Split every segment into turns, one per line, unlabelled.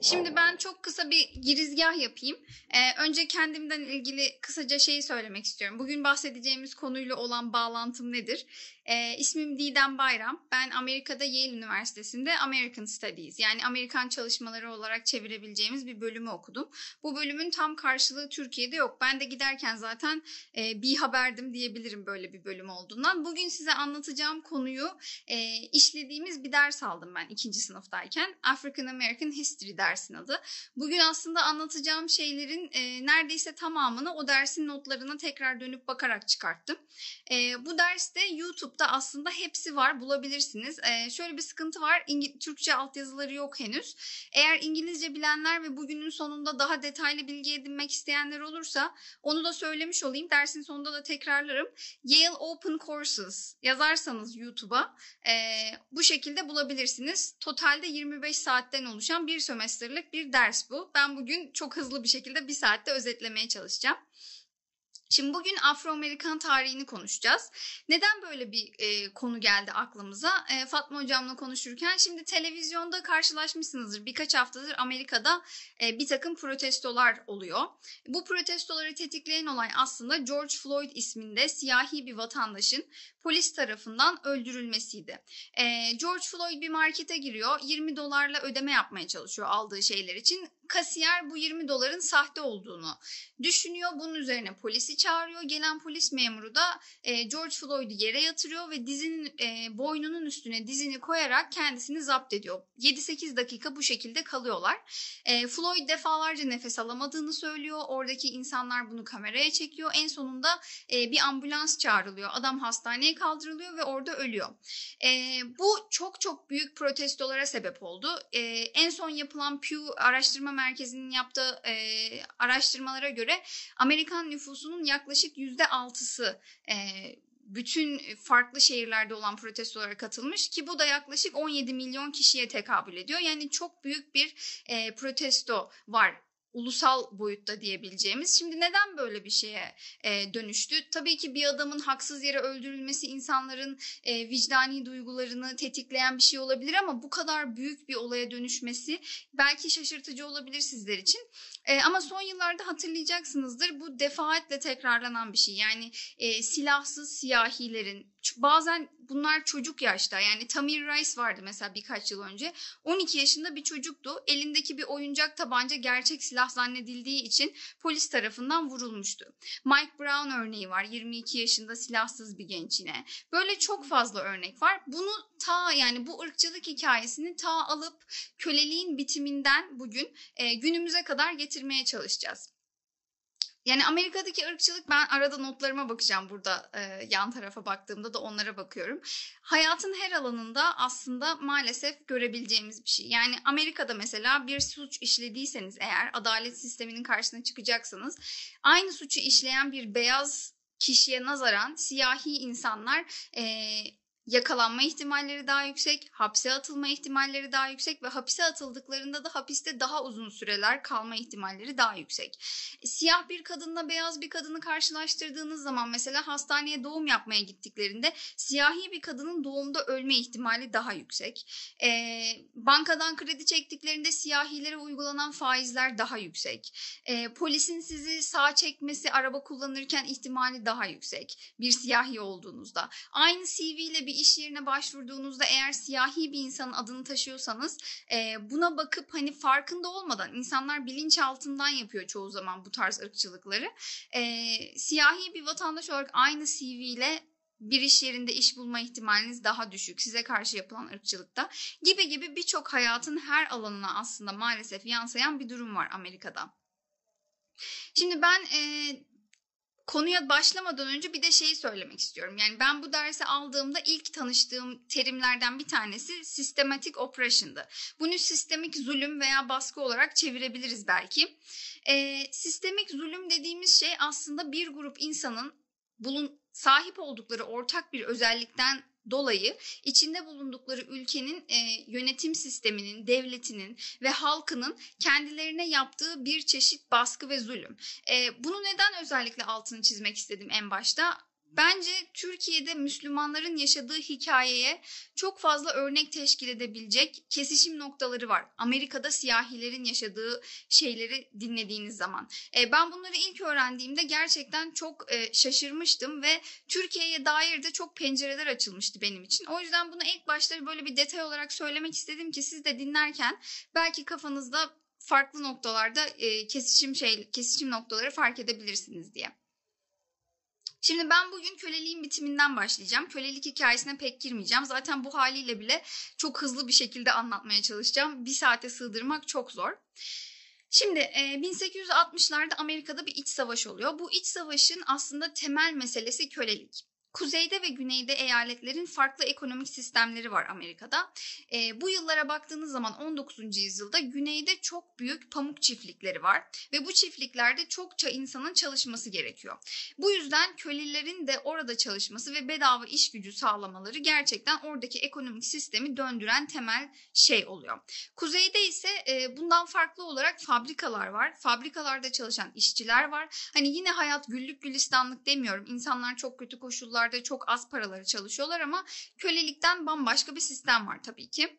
Şimdi ben çok kısa bir girizgah yapayım. Ee, önce kendimden ilgili kısaca şeyi söylemek istiyorum. Bugün bahsedeceğimiz konuyla olan bağlantım nedir? Ee, ismim Didem Bayram. Ben Amerika'da Yale Üniversitesi'nde American Studies yani Amerikan çalışmaları olarak çevirebileceğimiz bir bölümü okudum. Bu bölümün tam karşılığı Türkiye'de yok. Ben de giderken zaten e, bir haberdim diyebilirim böyle bir bölüm olduğundan. Bugün size anlatacağım konuyu e, işlediğimiz bir ders aldım ben ikinci sınıftayken. African American History dersin adı. Bugün aslında anlatacağım şeylerin e, neredeyse tamamını o dersin notlarına tekrar dönüp bakarak çıkarttım. E, bu derste YouTube'da aslında hepsi var bulabilirsiniz. E, şöyle bir sıkıntı var. İngi- Türkçe altyazıları yok henüz. Eğer İngilizce bilenler ve bugünün sonunda daha detaylı bilgi edinmek isteyenler olursa onu da söylemiş olayım. Dersin sonunda da tekrarlarım. Yale Open Courses yazarsanız YouTube'a e, bu şekilde bulabilirsiniz. Totalde 25 saatten oluşan bir sömestrlik bir ders bu. Ben bugün çok hızlı bir şekilde bir saatte özetlemeye çalışacağım. Şimdi bugün Afro-Amerikan tarihini konuşacağız. Neden böyle bir e, konu geldi aklımıza? E, Fatma hocamla konuşurken şimdi televizyonda karşılaşmışsınızdır. Birkaç haftadır Amerika'da e, bir takım protestolar oluyor. Bu protestoları tetikleyen olay aslında George Floyd isminde siyahi bir vatandaşın polis tarafından öldürülmesiydi. E, George Floyd bir markete giriyor. 20 dolarla ödeme yapmaya çalışıyor aldığı şeyler için. Kasiyer bu 20 doların sahte olduğunu düşünüyor. Bunun üzerine polisi çağırıyor. Gelen polis memuru da e, George Floyd'u yere yatırıyor ve dizinin e, boynunun üstüne dizini koyarak kendisini zapt ediyor. 7-8 dakika bu şekilde kalıyorlar. E, Floyd defalarca nefes alamadığını söylüyor. Oradaki insanlar bunu kameraya çekiyor. En sonunda e, bir ambulans çağrılıyor. Adam hastaneye kaldırılıyor ve orada ölüyor. E, bu çok çok büyük protestolara sebep oldu. E, en son yapılan Pew Araştırma Merkezi'nin yaptığı e, araştırmalara göre Amerikan nüfusunun yaklaşık yüzde altısı e, bütün farklı şehirlerde olan protestolara katılmış ki bu da yaklaşık 17 milyon kişiye tekabül ediyor. Yani çok büyük bir e, protesto var ulusal boyutta diyebileceğimiz. Şimdi neden böyle bir şeye e, dönüştü? Tabii ki bir adamın haksız yere öldürülmesi insanların e, vicdani duygularını tetikleyen bir şey olabilir ama bu kadar büyük bir olaya dönüşmesi belki şaşırtıcı olabilir sizler için. E, ama son yıllarda hatırlayacaksınızdır bu defaatle tekrarlanan bir şey. Yani e, silahsız siyahilerin bazen bunlar çocuk yaşta. Yani Tamir Rice vardı mesela birkaç yıl önce. 12 yaşında bir çocuktu. Elindeki bir oyuncak tabanca gerçek silah zannedildiği için polis tarafından vurulmuştu. Mike Brown örneği var 22 yaşında silahsız bir genç yine. Böyle çok fazla örnek var. Bunu ta yani bu ırkçılık hikayesini ta alıp köleliğin bitiminden bugün e, günümüze kadar getirmeye çalışacağız. Yani Amerika'daki ırkçılık ben arada notlarıma bakacağım burada e, yan tarafa baktığımda da onlara bakıyorum. Hayatın her alanında aslında maalesef görebileceğimiz bir şey. Yani Amerika'da mesela bir suç işlediyseniz eğer adalet sisteminin karşısına çıkacaksanız aynı suçu işleyen bir beyaz kişiye nazaran siyahi insanlar e, yakalanma ihtimalleri daha yüksek, hapse atılma ihtimalleri daha yüksek ve hapise atıldıklarında da hapiste daha uzun süreler kalma ihtimalleri daha yüksek. Siyah bir kadınla beyaz bir kadını karşılaştırdığınız zaman mesela hastaneye doğum yapmaya gittiklerinde siyahi bir kadının doğumda ölme ihtimali daha yüksek. Ee, bankadan kredi çektiklerinde siyahilere uygulanan faizler daha yüksek. Ee, polisin sizi sağ çekmesi araba kullanırken ihtimali daha yüksek bir siyahi olduğunuzda. Aynı CV ile bir iş yerine başvurduğunuzda eğer siyahi bir insanın adını taşıyorsanız e, buna bakıp hani farkında olmadan insanlar bilinç altından yapıyor çoğu zaman bu tarz ırkçılıkları. E, siyahi bir vatandaş olarak aynı CV ile bir iş yerinde iş bulma ihtimaliniz daha düşük size karşı yapılan ırkçılıkta gibi gibi birçok hayatın her alanına aslında maalesef yansıyan bir durum var Amerika'da. Şimdi ben e, konuya başlamadan önce bir de şeyi söylemek istiyorum. Yani ben bu dersi aldığımda ilk tanıştığım terimlerden bir tanesi sistematik operation'dı. Bunu sistemik zulüm veya baskı olarak çevirebiliriz belki. E, sistemik zulüm dediğimiz şey aslında bir grup insanın bulun sahip oldukları ortak bir özellikten dolayı içinde bulundukları ülkenin e, yönetim sisteminin, devletinin ve halkının kendilerine yaptığı bir çeşit baskı ve zulüm. E, bunu neden özellikle altını çizmek istedim en başta? Bence Türkiye'de Müslümanların yaşadığı hikayeye çok fazla örnek teşkil edebilecek kesişim noktaları var. Amerika'da siyahilerin yaşadığı şeyleri dinlediğiniz zaman. E, ben bunları ilk öğrendiğimde gerçekten çok e, şaşırmıştım ve Türkiye'ye dair de çok pencereler açılmıştı benim için. O yüzden bunu ilk başta böyle bir detay olarak söylemek istedim ki siz de dinlerken belki kafanızda farklı noktalarda e, kesişim şey kesişim noktaları fark edebilirsiniz diye. Şimdi ben bugün köleliğin bitiminden başlayacağım. Kölelik hikayesine pek girmeyeceğim. Zaten bu haliyle bile çok hızlı bir şekilde anlatmaya çalışacağım. Bir saate sığdırmak çok zor. Şimdi 1860'larda Amerika'da bir iç savaş oluyor. Bu iç savaşın aslında temel meselesi kölelik. Kuzeyde ve güneyde eyaletlerin farklı ekonomik sistemleri var Amerika'da. E, bu yıllara baktığınız zaman 19. yüzyılda güneyde çok büyük pamuk çiftlikleri var ve bu çiftliklerde çokça insanın çalışması gerekiyor. Bu yüzden kölelerin de orada çalışması ve bedava iş gücü sağlamaları gerçekten oradaki ekonomik sistemi döndüren temel şey oluyor. Kuzeyde ise e, bundan farklı olarak fabrikalar var. Fabrikalarda çalışan işçiler var. Hani yine hayat güllük gülistanlık demiyorum. İnsanlar çok kötü koşullar çok az paraları çalışıyorlar ama kölelikten bambaşka bir sistem var tabii ki.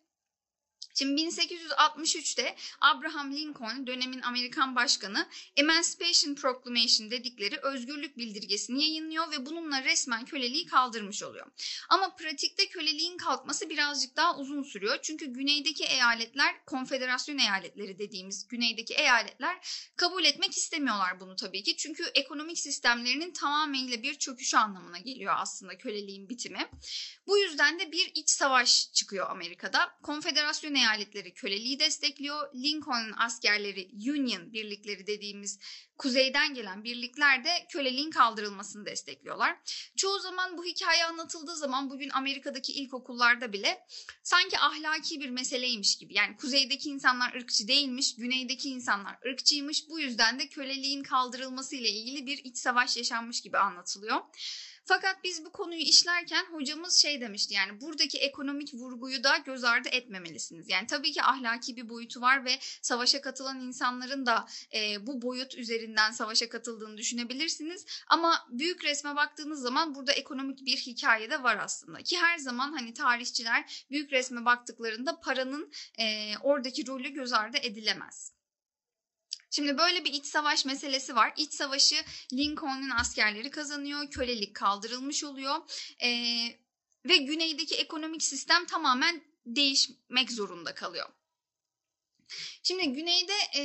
Şimdi 1863'te Abraham Lincoln dönemin Amerikan başkanı Emancipation Proclamation dedikleri özgürlük bildirgesini yayınlıyor ve bununla resmen köleliği kaldırmış oluyor. Ama pratikte köleliğin kalkması birazcık daha uzun sürüyor. Çünkü güneydeki eyaletler konfederasyon eyaletleri dediğimiz güneydeki eyaletler kabul etmek istemiyorlar bunu tabii ki. Çünkü ekonomik sistemlerinin tamamıyla bir çöküşü anlamına geliyor aslında köleliğin bitimi. Bu yüzden de bir iç savaş çıkıyor Amerika'da. Konfederasyon eyaletleri köleliği destekliyor. Lincoln'un askerleri Union birlikleri dediğimiz kuzeyden gelen birlikler de köleliğin kaldırılmasını destekliyorlar. Çoğu zaman bu hikaye anlatıldığı zaman bugün Amerika'daki ilkokullarda bile sanki ahlaki bir meseleymiş gibi. Yani kuzeydeki insanlar ırkçı değilmiş, güneydeki insanlar ırkçıymış. Bu yüzden de köleliğin kaldırılması ile ilgili bir iç savaş yaşanmış gibi anlatılıyor. Fakat biz bu konuyu işlerken hocamız şey demişti yani buradaki ekonomik vurguyu da göz ardı etmemelisiniz. Yani tabii ki ahlaki bir boyutu var ve savaşa katılan insanların da e, bu boyut üzerinden savaşa katıldığını düşünebilirsiniz. Ama büyük resme baktığınız zaman burada ekonomik bir hikaye de var aslında. Ki her zaman hani tarihçiler büyük resme baktıklarında paranın e, oradaki rolü göz ardı edilemez. Şimdi böyle bir iç savaş meselesi var. İç savaşı Lincoln'un askerleri kazanıyor. Kölelik kaldırılmış oluyor. Ee, ve güneydeki ekonomik sistem tamamen değişmek zorunda kalıyor. Şimdi güneyde e,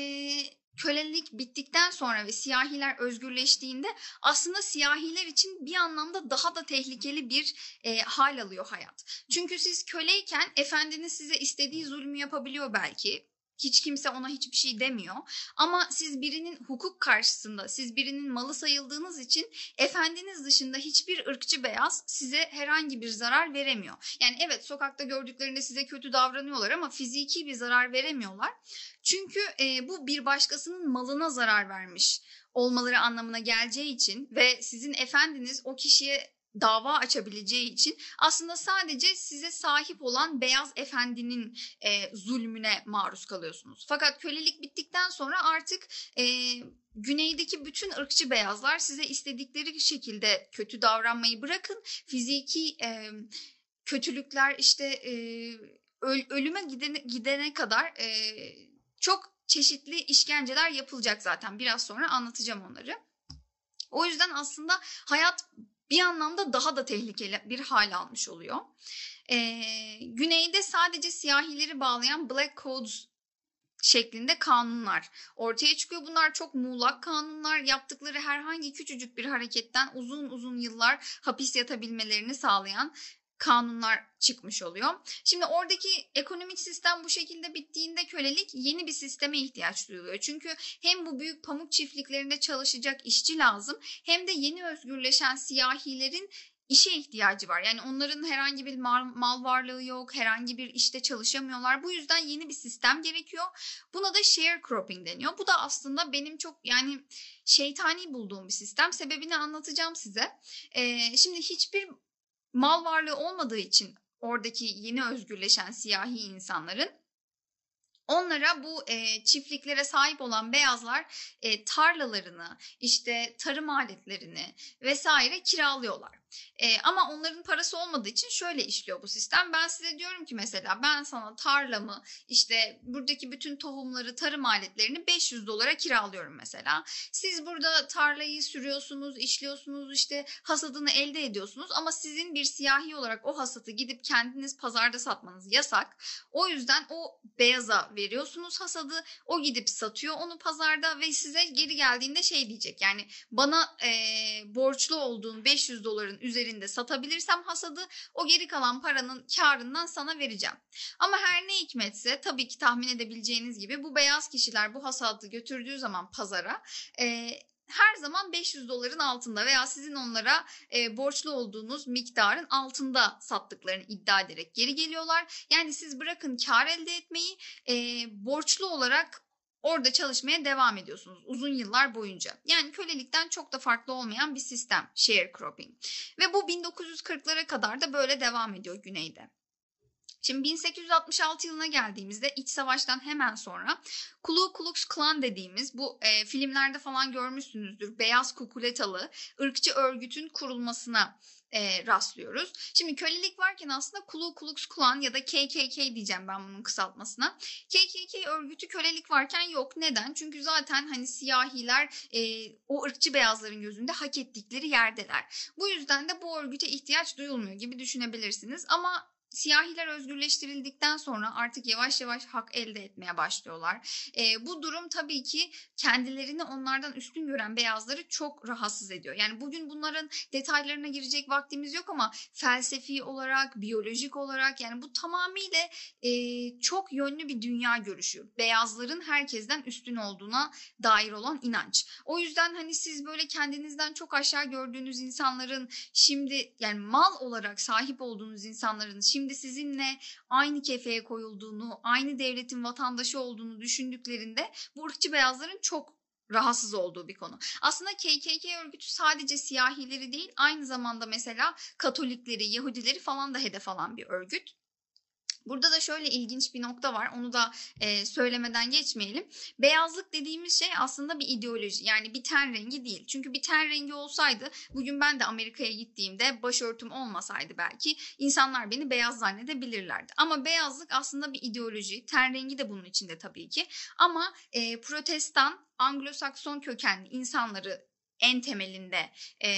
kölelik bittikten sonra ve siyahiler özgürleştiğinde aslında siyahiler için bir anlamda daha da tehlikeli bir e, hal alıyor hayat. Çünkü siz köleyken efendiniz size istediği zulmü yapabiliyor belki hiç kimse ona hiçbir şey demiyor. Ama siz birinin hukuk karşısında, siz birinin malı sayıldığınız için efendiniz dışında hiçbir ırkçı beyaz size herhangi bir zarar veremiyor. Yani evet sokakta gördüklerinde size kötü davranıyorlar ama fiziki bir zarar veremiyorlar. Çünkü e, bu bir başkasının malına zarar vermiş olmaları anlamına geleceği için ve sizin efendiniz o kişiye dava açabileceği için aslında sadece size sahip olan beyaz efendinin e, zulmüne maruz kalıyorsunuz. Fakat kölelik bittikten sonra artık e, güneydeki bütün ırkçı beyazlar size istedikleri şekilde kötü davranmayı bırakın. Fiziki e, kötülükler işte e, ölüme gidene, gidene kadar e, çok çeşitli işkenceler yapılacak zaten. Biraz sonra anlatacağım onları. O yüzden aslında hayat bir anlamda daha da tehlikeli bir hal almış oluyor. Ee, güneyde sadece siyahileri bağlayan Black Codes şeklinde kanunlar ortaya çıkıyor. Bunlar çok muğlak kanunlar. Yaptıkları herhangi küçücük bir hareketten uzun uzun yıllar hapis yatabilmelerini sağlayan kanunlar çıkmış oluyor. Şimdi oradaki ekonomik sistem bu şekilde bittiğinde kölelik yeni bir sisteme ihtiyaç duyuluyor. Çünkü hem bu büyük pamuk çiftliklerinde çalışacak işçi lazım hem de yeni özgürleşen siyahilerin işe ihtiyacı var. Yani onların herhangi bir mal, mal varlığı yok, herhangi bir işte çalışamıyorlar. Bu yüzden yeni bir sistem gerekiyor. Buna da sharecropping deniyor. Bu da aslında benim çok yani şeytani bulduğum bir sistem. Sebebini anlatacağım size. Ee, şimdi hiçbir mal varlığı olmadığı için oradaki yeni özgürleşen siyahi insanların Onlara bu e, çiftliklere sahip olan beyazlar e, tarlalarını, işte tarım aletlerini vesaire kiralıyorlar. E, ama onların parası olmadığı için şöyle işliyor bu sistem. Ben size diyorum ki mesela ben sana tarlamı, işte buradaki bütün tohumları, tarım aletlerini 500 dolara kiralıyorum mesela. Siz burada tarlayı sürüyorsunuz, işliyorsunuz, işte hasadını elde ediyorsunuz ama sizin bir siyahi olarak o hasatı gidip kendiniz pazarda satmanız yasak. O yüzden o beyaza veriyorsunuz hasadı. O gidip satıyor onu pazarda ve size geri geldiğinde şey diyecek. Yani bana e, borçlu olduğun 500 doların üzerinde satabilirsem hasadı o geri kalan paranın karından sana vereceğim. Ama her ne hikmetse tabii ki tahmin edebileceğiniz gibi bu beyaz kişiler bu hasadı götürdüğü zaman pazara e, her zaman 500 doların altında veya sizin onlara e, borçlu olduğunuz miktarın altında sattıklarını iddia ederek geri geliyorlar. Yani siz bırakın kar elde etmeyi e, borçlu olarak orada çalışmaya devam ediyorsunuz uzun yıllar boyunca. Yani kölelikten çok da farklı olmayan bir sistem sharecropping. Ve bu 1940'lara kadar da böyle devam ediyor güneyde. Şimdi 1866 yılına geldiğimizde iç savaştan hemen sonra Ku Klux Klan dediğimiz bu e, filmlerde falan görmüşsünüzdür. Beyaz kukuletalı ırkçı örgütün kurulmasına e, rastlıyoruz. Şimdi kölelik varken aslında Ku Klux Klan ya da KKK diyeceğim ben bunun kısaltmasına. KKK örgütü kölelik varken yok. Neden? Çünkü zaten hani siyahiler e, o ırkçı beyazların gözünde hak ettikleri yerdeler. Bu yüzden de bu örgüte ihtiyaç duyulmuyor gibi düşünebilirsiniz. Ama siyahiler özgürleştirildikten sonra artık yavaş yavaş hak elde etmeye başlıyorlar. E, bu durum tabii ki kendilerini onlardan üstün gören beyazları çok rahatsız ediyor. Yani bugün bunların detaylarına girecek vaktimiz yok ama felsefi olarak, biyolojik olarak yani bu tamamıyla e, çok yönlü bir dünya görüşü. Beyazların herkesten üstün olduğuna dair olan inanç. O yüzden hani siz böyle kendinizden çok aşağı gördüğünüz insanların şimdi yani mal olarak sahip olduğunuz insanların şimdi şimdi sizinle aynı kefeye koyulduğunu, aynı devletin vatandaşı olduğunu düşündüklerinde bu ırkçı beyazların çok rahatsız olduğu bir konu. Aslında KKK örgütü sadece siyahileri değil aynı zamanda mesela Katolikleri, Yahudileri falan da hedef alan bir örgüt. Burada da şöyle ilginç bir nokta var. Onu da e, söylemeden geçmeyelim. Beyazlık dediğimiz şey aslında bir ideoloji. Yani bir ten rengi değil. Çünkü bir ten rengi olsaydı bugün ben de Amerika'ya gittiğimde başörtüm olmasaydı belki insanlar beni beyaz zannedebilirlerdi. Ama beyazlık aslında bir ideoloji. Ten rengi de bunun içinde tabii ki. Ama e, protestan Anglo-Sakson kökenli insanları en temelinde e,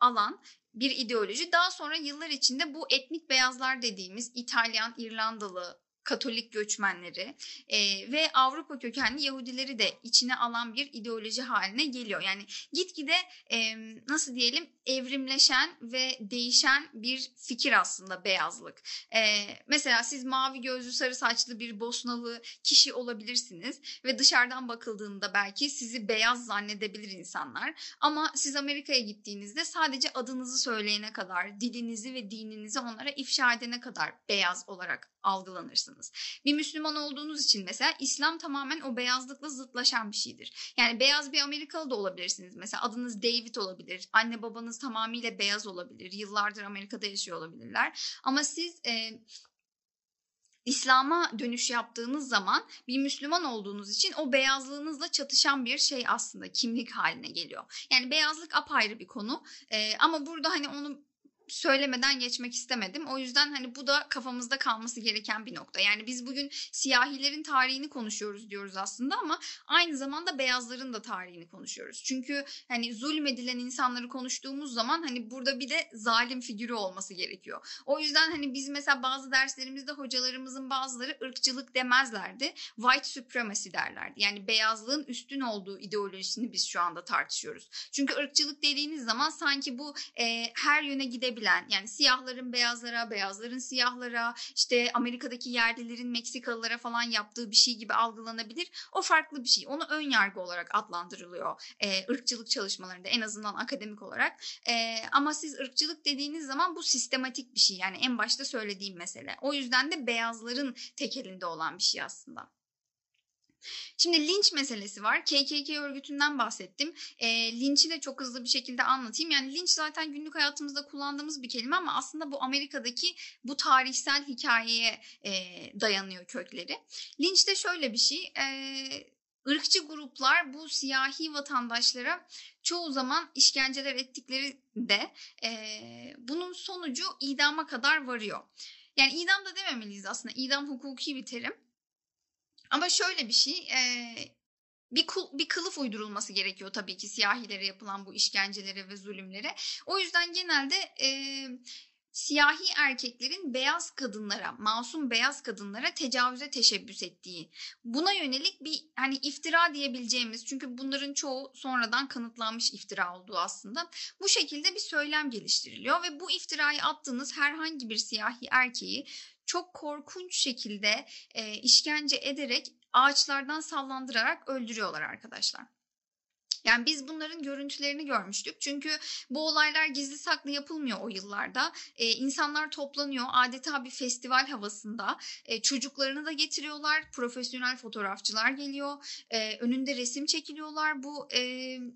alan bir ideoloji. Daha sonra yıllar içinde bu etnik beyazlar dediğimiz İtalyan, İrlandalı, Katolik göçmenleri e, ve Avrupa kökenli Yahudileri de içine alan bir ideoloji haline geliyor. Yani gitgide e, nasıl diyelim evrimleşen ve değişen bir fikir aslında beyazlık. E, mesela siz mavi gözlü sarı saçlı bir Bosnalı kişi olabilirsiniz ve dışarıdan bakıldığında belki sizi beyaz zannedebilir insanlar. Ama siz Amerika'ya gittiğinizde sadece adınızı söyleyene kadar, dilinizi ve dininizi onlara ifşa edene kadar beyaz olarak algılanırsınız. Bir Müslüman olduğunuz için mesela İslam tamamen o beyazlıkla zıtlaşan bir şeydir. Yani beyaz bir Amerikalı da olabilirsiniz. Mesela adınız David olabilir. Anne babanız tamamıyla beyaz olabilir. Yıllardır Amerika'da yaşıyor olabilirler. Ama siz e, İslam'a dönüş yaptığınız zaman bir Müslüman olduğunuz için o beyazlığınızla çatışan bir şey aslında kimlik haline geliyor. Yani beyazlık apayrı bir konu ee, ama burada hani onu söylemeden geçmek istemedim. O yüzden hani bu da kafamızda kalması gereken bir nokta. Yani biz bugün siyahilerin tarihini konuşuyoruz diyoruz aslında ama aynı zamanda beyazların da tarihini konuşuyoruz. Çünkü hani zulmedilen insanları konuştuğumuz zaman hani burada bir de zalim figürü olması gerekiyor. O yüzden hani biz mesela bazı derslerimizde hocalarımızın bazıları ırkçılık demezlerdi. White supremacy derlerdi. Yani beyazlığın üstün olduğu ideolojisini biz şu anda tartışıyoruz. Çünkü ırkçılık dediğiniz zaman sanki bu e, her yöne gidebilir gidebilen yani siyahların beyazlara, beyazların siyahlara, işte Amerika'daki yerlilerin Meksikalılara falan yaptığı bir şey gibi algılanabilir. O farklı bir şey. Onu ön yargı olarak adlandırılıyor e, ırkçılık çalışmalarında en azından akademik olarak. E, ama siz ırkçılık dediğiniz zaman bu sistematik bir şey. Yani en başta söylediğim mesele. O yüzden de beyazların tekelinde olan bir şey aslında. Şimdi linç meselesi var. KKK örgütünden bahsettim. E, linçi de çok hızlı bir şekilde anlatayım. Yani linç zaten günlük hayatımızda kullandığımız bir kelime ama aslında bu Amerika'daki bu tarihsel hikayeye e, dayanıyor kökleri. Linç de şöyle bir şey. E, ırkçı gruplar bu siyahi vatandaşlara çoğu zaman işkenceler ettikleri de e, bunun sonucu idama kadar varıyor. Yani idam da dememeliyiz aslında. İdam hukuki bir terim. Ama şöyle bir şey, e, bir, kul, bir kılıf uydurulması gerekiyor tabii ki siyahilere yapılan bu işkencelere ve zulümlere. O yüzden genelde e, siyahi erkeklerin beyaz kadınlara, masum beyaz kadınlara tecavüze teşebbüs ettiği. Buna yönelik bir hani iftira diyebileceğimiz çünkü bunların çoğu sonradan kanıtlanmış iftira olduğu aslında. Bu şekilde bir söylem geliştiriliyor ve bu iftirayı attığınız herhangi bir siyahi erkeği çok korkunç şekilde e, işkence ederek ağaçlardan sallandırarak öldürüyorlar arkadaşlar. Yani biz bunların görüntülerini görmüştük. Çünkü bu olaylar gizli saklı yapılmıyor o yıllarda. Ee, insanlar toplanıyor adeta bir festival havasında. Ee, çocuklarını da getiriyorlar. Profesyonel fotoğrafçılar geliyor. Ee, önünde resim çekiliyorlar bu e,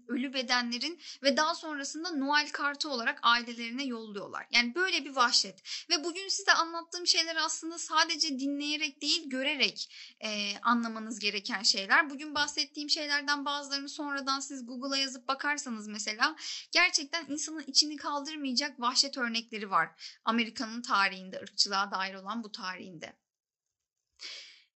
ölü bedenlerin ve daha sonrasında Noel kartı olarak ailelerine yolluyorlar. Yani böyle bir vahşet. Ve bugün size anlattığım şeyler aslında sadece dinleyerek değil görerek e, anlamanız gereken şeyler. Bugün bahsettiğim şeylerden bazılarını sonradan siz Google'a yazıp bakarsanız mesela gerçekten insanın içini kaldırmayacak vahşet örnekleri var. Amerika'nın tarihinde, ırkçılığa dair olan bu tarihinde.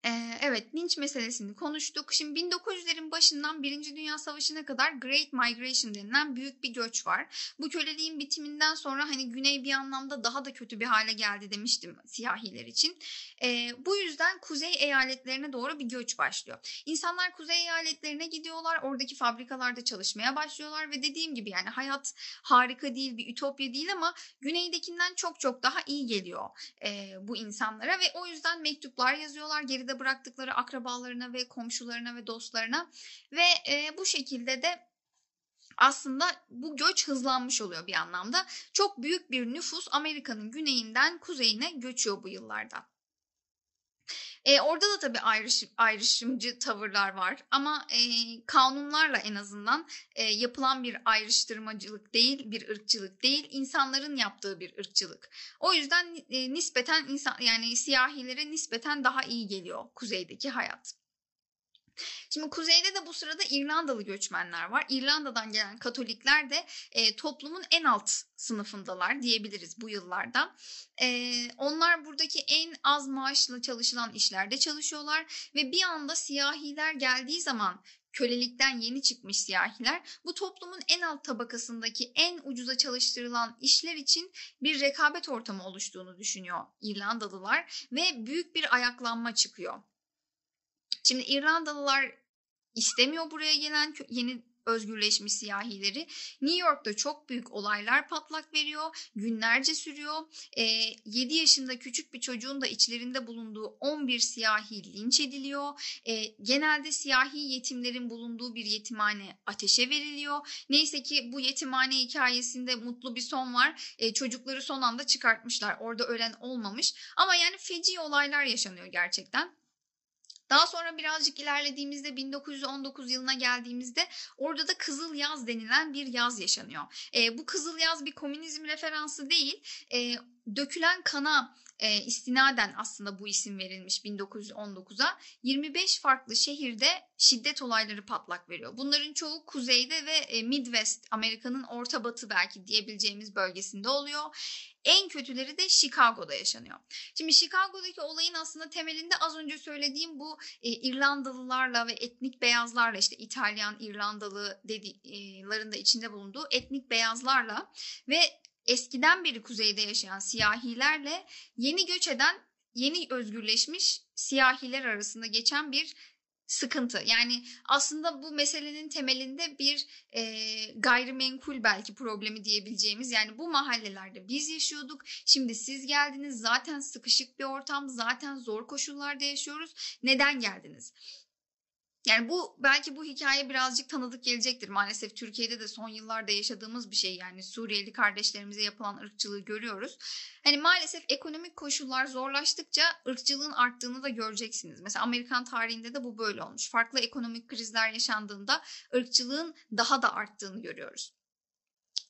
Ee, evet linç meselesini konuştuk. Şimdi 1900'lerin başından Birinci Dünya Savaşı'na kadar Great Migration denilen büyük bir göç var. Bu köleliğin bitiminden sonra hani güney bir anlamda daha da kötü bir hale geldi demiştim siyahiler için. Ee, bu yüzden kuzey eyaletlerine doğru bir göç başlıyor. İnsanlar kuzey eyaletlerine gidiyorlar. Oradaki fabrikalarda çalışmaya başlıyorlar ve dediğim gibi yani hayat harika değil bir ütopya değil ama güneydekinden çok çok daha iyi geliyor e, bu insanlara ve o yüzden mektuplar yazıyorlar. Geride geride bıraktıkları akrabalarına ve komşularına ve dostlarına ve e, bu şekilde de aslında bu göç hızlanmış oluyor bir anlamda. Çok büyük bir nüfus Amerika'nın güneyinden kuzeyine göçüyor bu yıllarda. E, orada da tabii ayrış, ayrışımcı tavırlar var ama e, kanunlarla en azından e, yapılan bir ayrıştırmacılık değil, bir ırkçılık değil, insanların yaptığı bir ırkçılık. O yüzden e, nispeten insan yani siyahilere nispeten daha iyi geliyor kuzeydeki hayat. Şimdi kuzeyde de bu sırada İrlandalı göçmenler var. İrlanda'dan gelen Katolikler de e, toplumun en alt sınıfındalar diyebiliriz bu yıllarda. E, onlar buradaki en az maaşla çalışılan işlerde çalışıyorlar ve bir anda siyahiler geldiği zaman kölelikten yeni çıkmış siyahiler bu toplumun en alt tabakasındaki en ucuza çalıştırılan işler için bir rekabet ortamı oluştuğunu düşünüyor İrlandalılar ve büyük bir ayaklanma çıkıyor. Şimdi İrlandalılar istemiyor buraya gelen yeni özgürleşmiş siyahileri. New York'ta çok büyük olaylar patlak veriyor. Günlerce sürüyor. E, 7 yaşında küçük bir çocuğun da içlerinde bulunduğu 11 siyahi linç ediliyor. E, genelde siyahi yetimlerin bulunduğu bir yetimhane ateşe veriliyor. Neyse ki bu yetimhane hikayesinde mutlu bir son var. E, çocukları son anda çıkartmışlar. Orada ölen olmamış. Ama yani feci olaylar yaşanıyor gerçekten. Daha sonra birazcık ilerlediğimizde 1919 yılına geldiğimizde orada da Kızıl Yaz denilen bir yaz yaşanıyor. E, bu Kızıl Yaz bir komünizm referansı değil. E, dökülen kana e, istinaden aslında bu isim verilmiş 1919'a 25 farklı şehirde şiddet olayları patlak veriyor. Bunların çoğu kuzeyde ve e, Midwest Amerika'nın orta batı belki diyebileceğimiz bölgesinde oluyor. En kötüleri de Chicago'da yaşanıyor. Şimdi Chicago'daki olayın aslında temelinde az önce söylediğim bu e, İrlandalılarla ve etnik beyazlarla işte İtalyan, İrlandalı dedilerin de içinde bulunduğu etnik beyazlarla ve eskiden beri kuzeyde yaşayan siyahilerle yeni göç eden yeni özgürleşmiş siyahiler arasında geçen bir sıkıntı. Yani aslında bu meselenin temelinde bir e, gayrimenkul belki problemi diyebileceğimiz yani bu mahallelerde biz yaşıyorduk. Şimdi siz geldiniz zaten sıkışık bir ortam zaten zor koşullarda yaşıyoruz. Neden geldiniz? Yani bu belki bu hikaye birazcık tanıdık gelecektir. Maalesef Türkiye'de de son yıllarda yaşadığımız bir şey. Yani Suriyeli kardeşlerimize yapılan ırkçılığı görüyoruz. Hani maalesef ekonomik koşullar zorlaştıkça ırkçılığın arttığını da göreceksiniz. Mesela Amerikan tarihinde de bu böyle olmuş. Farklı ekonomik krizler yaşandığında ırkçılığın daha da arttığını görüyoruz.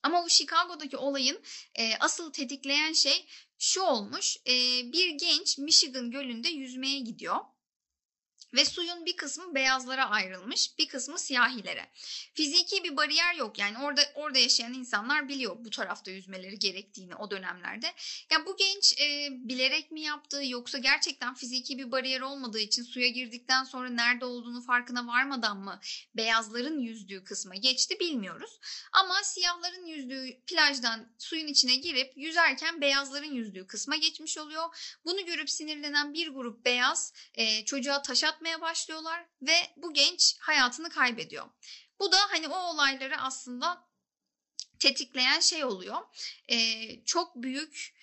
Ama bu Chicago'daki olayın e, asıl tetikleyen şey şu olmuş. E, bir genç Michigan Gölü'nde yüzmeye gidiyor ve suyun bir kısmı beyazlara ayrılmış, bir kısmı siyahilere. Fiziki bir bariyer yok yani orada orada yaşayan insanlar biliyor bu tarafta yüzmeleri gerektiğini o dönemlerde. Ya bu genç e, bilerek mi yaptı yoksa gerçekten fiziki bir bariyer olmadığı için suya girdikten sonra nerede olduğunu farkına varmadan mı beyazların yüzdüğü kısma geçti bilmiyoruz. Ama siyahların yüzdüğü plajdan suyun içine girip yüzerken beyazların yüzdüğü kısma geçmiş oluyor. Bunu görüp sinirlenen bir grup beyaz e, çocuğa taş atmaya yapmaya başlıyorlar ve bu genç hayatını kaybediyor. Bu da hani o olayları aslında tetikleyen şey oluyor. Ee, çok büyük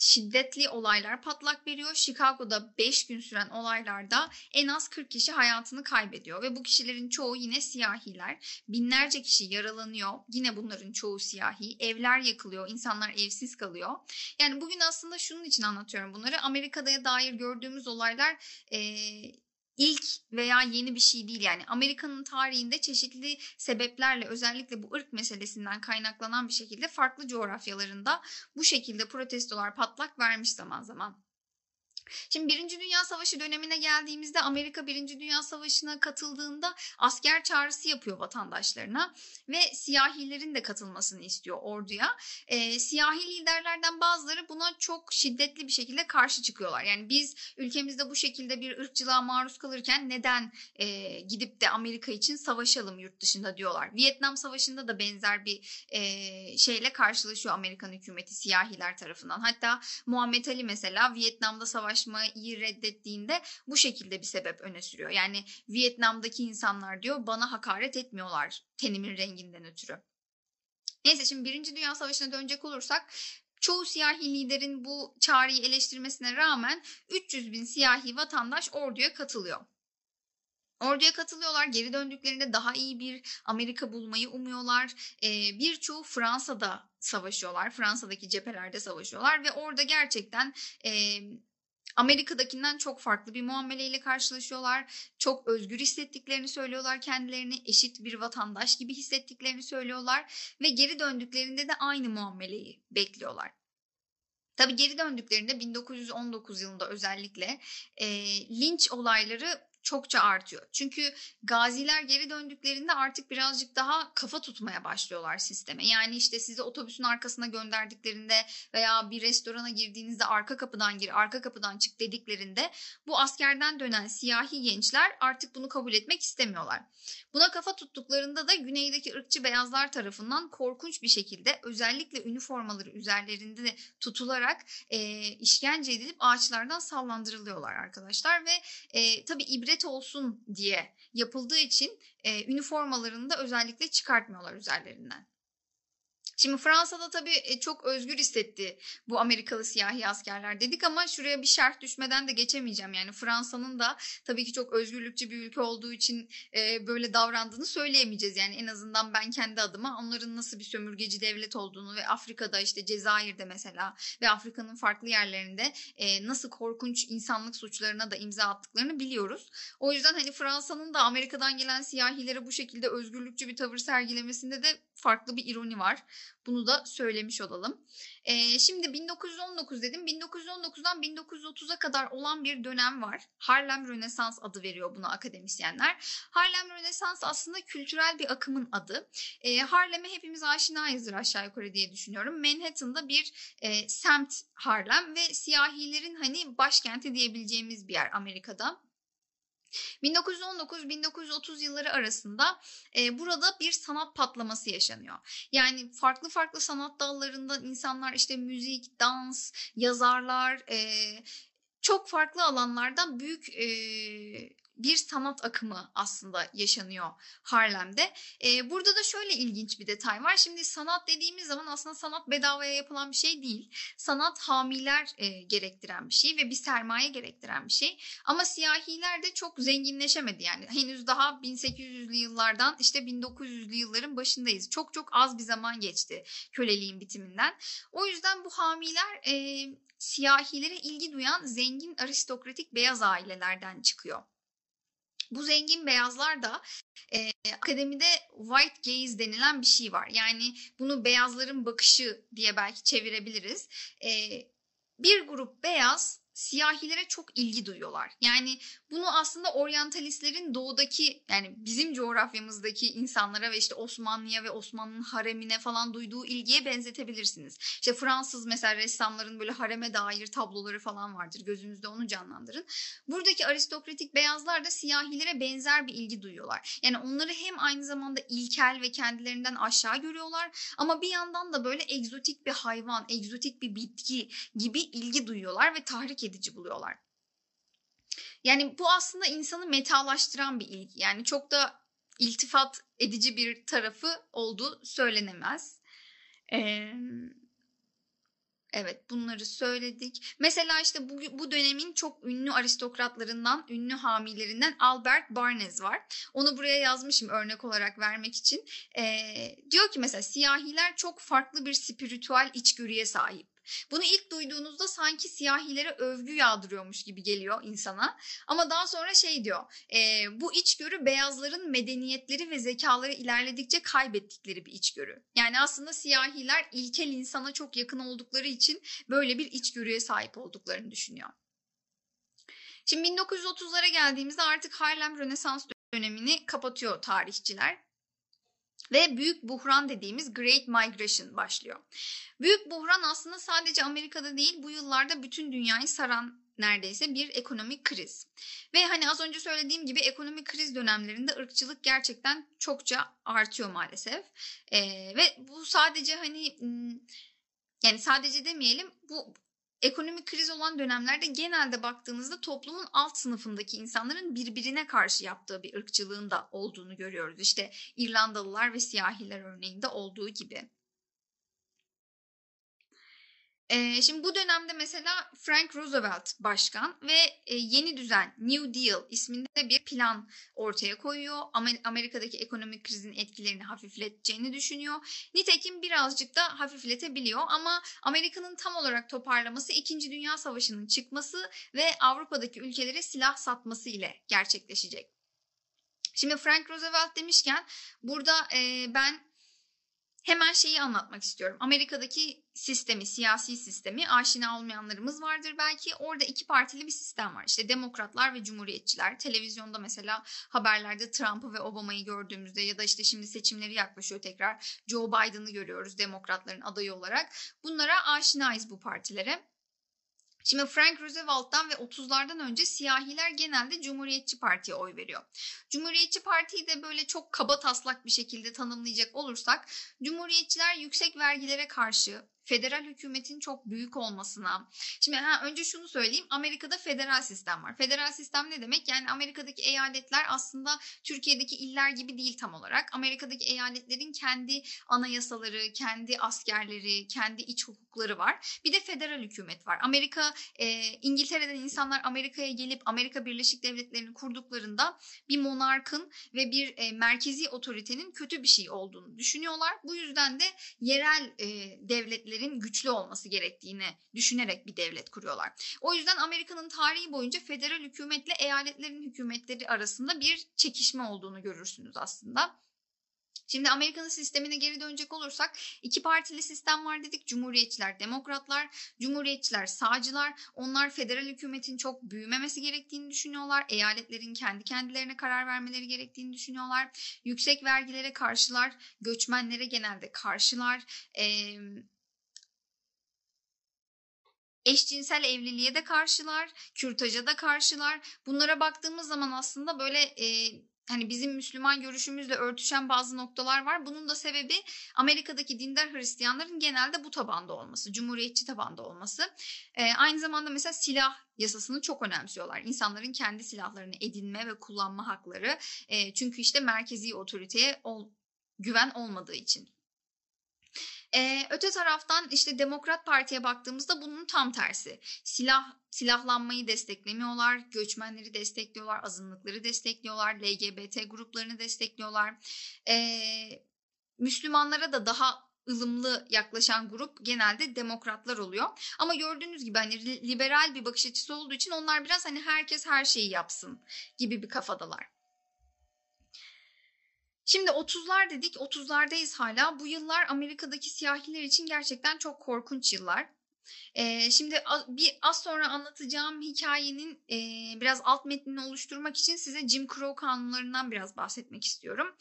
şiddetli olaylar patlak veriyor. Chicago'da 5 gün süren olaylarda en az 40 kişi hayatını kaybediyor ve bu kişilerin çoğu yine siyahiler. Binlerce kişi yaralanıyor. Yine bunların çoğu siyahi. Evler yakılıyor. insanlar evsiz kalıyor. Yani bugün aslında şunun için anlatıyorum bunları. Amerika'da dair gördüğümüz olaylar e, ilk veya yeni bir şey değil. Yani Amerika'nın tarihinde çeşitli sebeplerle özellikle bu ırk meselesinden kaynaklanan bir şekilde farklı coğrafyalarında bu şekilde protestolar patlak vermiş zaman zaman. Şimdi Birinci Dünya Savaşı dönemine geldiğimizde Amerika Birinci Dünya Savaşı'na katıldığında asker çağrısı yapıyor vatandaşlarına ve siyahilerin de katılmasını istiyor orduya. E, siyahi liderlerden bazıları buna çok şiddetli bir şekilde karşı çıkıyorlar. Yani biz ülkemizde bu şekilde bir ırkçılığa maruz kalırken neden e, gidip de Amerika için savaşalım yurt dışında diyorlar. Vietnam Savaşı'nda da benzer bir e, şeyle karşılaşıyor Amerikan hükümeti siyahiler tarafından. Hatta Muhammed Ali mesela Vietnam'da savaş savaşmayı reddettiğinde bu şekilde bir sebep öne sürüyor. Yani Vietnam'daki insanlar diyor bana hakaret etmiyorlar tenimin renginden ötürü. Neyse şimdi Birinci Dünya Savaşı'na dönecek olursak çoğu siyahi liderin bu çağrıyı eleştirmesine rağmen 300 bin siyahi vatandaş orduya katılıyor. Orduya katılıyorlar. Geri döndüklerinde daha iyi bir Amerika bulmayı umuyorlar. Ee, birçoğu Fransa'da savaşıyorlar. Fransa'daki cephelerde savaşıyorlar ve orada gerçekten e, Amerika'dakinden çok farklı bir muameleyle karşılaşıyorlar. Çok özgür hissettiklerini söylüyorlar kendilerini. Eşit bir vatandaş gibi hissettiklerini söylüyorlar. Ve geri döndüklerinde de aynı muameleyi bekliyorlar. Tabii geri döndüklerinde 1919 yılında özellikle e, linç olayları çokça artıyor. Çünkü gaziler geri döndüklerinde artık birazcık daha kafa tutmaya başlıyorlar sisteme. Yani işte sizi otobüsün arkasına gönderdiklerinde veya bir restorana girdiğinizde arka kapıdan gir, arka kapıdan çık dediklerinde bu askerden dönen siyahi gençler artık bunu kabul etmek istemiyorlar. Buna kafa tuttuklarında da güneydeki ırkçı beyazlar tarafından korkunç bir şekilde özellikle üniformaları üzerlerinde de tutularak e, işkence edilip ağaçlardan sallandırılıyorlar arkadaşlar ve e, tabii ibret olsun diye yapıldığı için e, üniformalarını da özellikle çıkartmıyorlar üzerlerinden. Şimdi Fransa'da tabii e, çok özgür hissetti bu Amerikalı siyahi askerler dedik ama şuraya bir şerh düşmeden de geçemeyeceğim. Yani Fransa'nın da tabii ki çok özgürlükçü bir ülke olduğu için e, böyle davrandığını söyleyemeyeceğiz. Yani en azından ben kendi adıma onların nasıl bir sömürgeci devlet olduğunu ve Afrika'da işte Cezayir'de mesela ve Afrika'nın farklı yerlerinde e, nasıl korkunç insanlık suçlarına da imza attıklarını biliyoruz. O yüzden hani Fransa'nın da Amerika'dan gelen siyahilere bu şekilde özgürlükçü bir tavır sergilemesinde de farklı bir ironi var. Bunu da söylemiş olalım. Ee, şimdi 1919 dedim. 1919'dan 1930'a kadar olan bir dönem var. Harlem Rönesans adı veriyor buna akademisyenler. Harlem Rönesans aslında kültürel bir akımın adı. Ee, Harlem'e hepimiz aşinayızdır aşağı yukarı diye düşünüyorum. Manhattan'da bir e, semt Harlem ve siyahilerin hani başkenti diyebileceğimiz bir yer Amerika'da. 1919-1930 yılları arasında e, burada bir sanat patlaması yaşanıyor. Yani farklı farklı sanat dallarından insanlar işte müzik, dans, yazarlar, e, çok farklı alanlardan büyük e, bir sanat akımı aslında yaşanıyor Harlem'de. E, burada da şöyle ilginç bir detay var. Şimdi sanat dediğimiz zaman aslında sanat bedavaya yapılan bir şey değil. Sanat hamiler e, gerektiren bir şey ve bir sermaye gerektiren bir şey. Ama siyahiler de çok zenginleşemedi yani. Henüz daha 1800'lü yıllardan işte 1900'lü yılların başındayız. Çok çok az bir zaman geçti köleliğin bitiminden. O yüzden bu hamiler e, siyahilere ilgi duyan zengin aristokratik beyaz ailelerden çıkıyor. Bu zengin beyazlar da e, akademide white gaze denilen bir şey var. Yani bunu beyazların bakışı diye belki çevirebiliriz. E, bir grup beyaz siyahilere çok ilgi duyuyorlar. Yani bunu aslında oryantalistlerin doğudaki yani bizim coğrafyamızdaki insanlara ve işte Osmanlı'ya ve Osmanlı'nın haremine falan duyduğu ilgiye benzetebilirsiniz. İşte Fransız mesela ressamların böyle hareme dair tabloları falan vardır. Gözünüzde onu canlandırın. Buradaki aristokratik beyazlar da siyahilere benzer bir ilgi duyuyorlar. Yani onları hem aynı zamanda ilkel ve kendilerinden aşağı görüyorlar ama bir yandan da böyle egzotik bir hayvan, egzotik bir bitki gibi ilgi duyuyorlar ve tahrik edici buluyorlar. Yani bu aslında insanı metalaştıran bir ilgi. Yani çok da iltifat edici bir tarafı olduğu söylenemez. Ee, evet bunları söyledik. Mesela işte bu, bu dönemin çok ünlü aristokratlarından, ünlü hamilerinden Albert Barnes var. Onu buraya yazmışım örnek olarak vermek için. Ee, diyor ki mesela siyahiler çok farklı bir spiritüel içgörüye sahip. Bunu ilk duyduğunuzda sanki siyahilere övgü yağdırıyormuş gibi geliyor insana. Ama daha sonra şey diyor, e, bu içgörü beyazların medeniyetleri ve zekaları ilerledikçe kaybettikleri bir içgörü. Yani aslında siyahiler ilkel insana çok yakın oldukları için böyle bir içgörüye sahip olduklarını düşünüyor. Şimdi 1930'lara geldiğimizde artık Harlem Rönesans dönemini kapatıyor tarihçiler ve büyük buhran dediğimiz Great Migration başlıyor. Büyük buhran aslında sadece Amerika'da değil bu yıllarda bütün dünyayı saran neredeyse bir ekonomik kriz. Ve hani az önce söylediğim gibi ekonomik kriz dönemlerinde ırkçılık gerçekten çokça artıyor maalesef. Ee, ve bu sadece hani yani sadece demeyelim bu ekonomik kriz olan dönemlerde genelde baktığınızda toplumun alt sınıfındaki insanların birbirine karşı yaptığı bir ırkçılığın da olduğunu görüyoruz. İşte İrlandalılar ve siyahiler örneğinde olduğu gibi. Ee, şimdi bu dönemde mesela Frank Roosevelt başkan ve e, yeni düzen New Deal isminde bir plan ortaya koyuyor. Amerika'daki ekonomik krizin etkilerini hafifleteceğini düşünüyor. Nitekim birazcık da hafifletebiliyor ama Amerika'nın tam olarak toparlaması 2. Dünya Savaşı'nın çıkması ve Avrupa'daki ülkelere silah satması ile gerçekleşecek. Şimdi Frank Roosevelt demişken burada e, ben Hemen şeyi anlatmak istiyorum. Amerika'daki sistemi, siyasi sistemi aşina olmayanlarımız vardır belki. Orada iki partili bir sistem var. İşte demokratlar ve cumhuriyetçiler. Televizyonda mesela haberlerde Trump'ı ve Obama'yı gördüğümüzde ya da işte şimdi seçimleri yaklaşıyor tekrar. Joe Biden'ı görüyoruz demokratların adayı olarak. Bunlara aşinayız bu partilere. Şimdi Frank Roosevelt'tan ve 30'lardan önce siyahiler genelde Cumhuriyetçi Parti'ye oy veriyor. Cumhuriyetçi Parti'yi de böyle çok kaba taslak bir şekilde tanımlayacak olursak Cumhuriyetçiler yüksek vergilere karşı federal hükümetin çok büyük olmasına. Şimdi ha, önce şunu söyleyeyim. Amerika'da federal sistem var. Federal sistem ne demek? Yani Amerika'daki eyaletler aslında Türkiye'deki iller gibi değil tam olarak. Amerika'daki eyaletlerin kendi anayasaları, kendi askerleri, kendi iç hukukları var. Bir de federal hükümet var. Amerika, e, İngiltere'den insanlar Amerika'ya gelip Amerika Birleşik Devletleri'ni kurduklarında bir monarkın ve bir e, merkezi otoritenin kötü bir şey olduğunu düşünüyorlar. Bu yüzden de yerel e, devletleri devletlerin güçlü olması gerektiğini düşünerek bir devlet kuruyorlar. O yüzden Amerika'nın tarihi boyunca federal hükümetle eyaletlerin hükümetleri arasında bir çekişme olduğunu görürsünüz aslında. Şimdi Amerika'nın sistemine geri dönecek olursak iki partili sistem var dedik. Cumhuriyetçiler, demokratlar, cumhuriyetçiler, sağcılar. Onlar federal hükümetin çok büyümemesi gerektiğini düşünüyorlar. Eyaletlerin kendi kendilerine karar vermeleri gerektiğini düşünüyorlar. Yüksek vergilere karşılar, göçmenlere genelde karşılar. Ee, eşcinsel evliliğe de karşılar, kürtaja da karşılar. Bunlara baktığımız zaman aslında böyle e, hani bizim Müslüman görüşümüzle örtüşen bazı noktalar var. Bunun da sebebi Amerika'daki dindar Hristiyanların genelde bu tabanda olması, cumhuriyetçi tabanda olması. E, aynı zamanda mesela silah yasasını çok önemsiyorlar. İnsanların kendi silahlarını edinme ve kullanma hakları. E, çünkü işte merkezi otoriteye ol, güven olmadığı için. Ee, öte taraftan işte Demokrat Parti'ye baktığımızda bunun tam tersi. Silah silahlanmayı desteklemiyorlar, göçmenleri destekliyorlar, azınlıkları destekliyorlar, LGBT gruplarını destekliyorlar. Ee, Müslümanlara da daha ılımlı yaklaşan grup genelde demokratlar oluyor. Ama gördüğünüz gibi hani liberal bir bakış açısı olduğu için onlar biraz hani herkes her şeyi yapsın gibi bir kafadalar. Şimdi 30'lar dedik, 30'lardayız hala. Bu yıllar Amerika'daki siyahiler için gerçekten çok korkunç yıllar. Ee, şimdi bir az sonra anlatacağım hikayenin e, biraz alt metnini oluşturmak için size Jim Crow kanunlarından biraz bahsetmek istiyorum.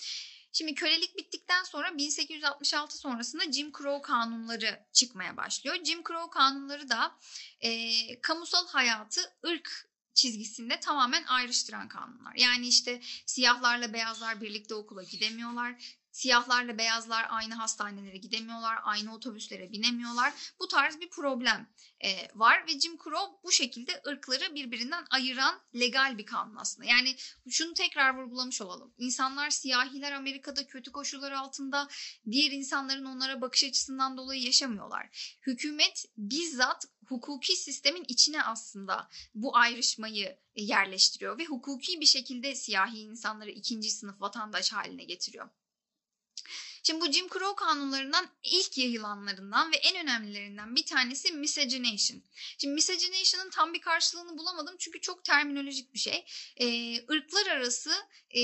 Şimdi kölelik bittikten sonra 1866 sonrasında Jim Crow kanunları çıkmaya başlıyor. Jim Crow kanunları da e, kamusal hayatı ırk çizgisinde tamamen ayrıştıran kanunlar. Yani işte siyahlarla beyazlar birlikte okula gidemiyorlar. Siyahlarla beyazlar aynı hastanelere gidemiyorlar, aynı otobüslere binemiyorlar. Bu tarz bir problem e, var ve Jim Crow bu şekilde ırkları birbirinden ayıran legal bir kanun aslında. Yani şunu tekrar vurgulamış olalım. İnsanlar siyahiler Amerika'da kötü koşullar altında diğer insanların onlara bakış açısından dolayı yaşamıyorlar. Hükümet bizzat hukuki sistemin içine aslında bu ayrışmayı yerleştiriyor ve hukuki bir şekilde siyahi insanları ikinci sınıf vatandaş haline getiriyor. Şimdi bu Jim Crow kanunlarından ilk yayılanlarından ve en önemlilerinden bir tanesi miscegenation. Şimdi miscegenation'ın tam bir karşılığını bulamadım çünkü çok terminolojik bir şey. Ee, ırklar arası e,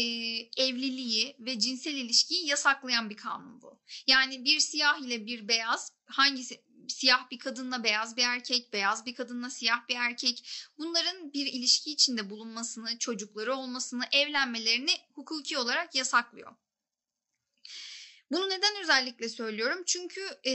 evliliği ve cinsel ilişkiyi yasaklayan bir kanun bu. Yani bir siyah ile bir beyaz hangisi siyah bir kadınla beyaz bir erkek, beyaz bir kadınla siyah bir erkek bunların bir ilişki içinde bulunmasını, çocukları olmasını, evlenmelerini hukuki olarak yasaklıyor. Bunu neden özellikle söylüyorum? Çünkü e,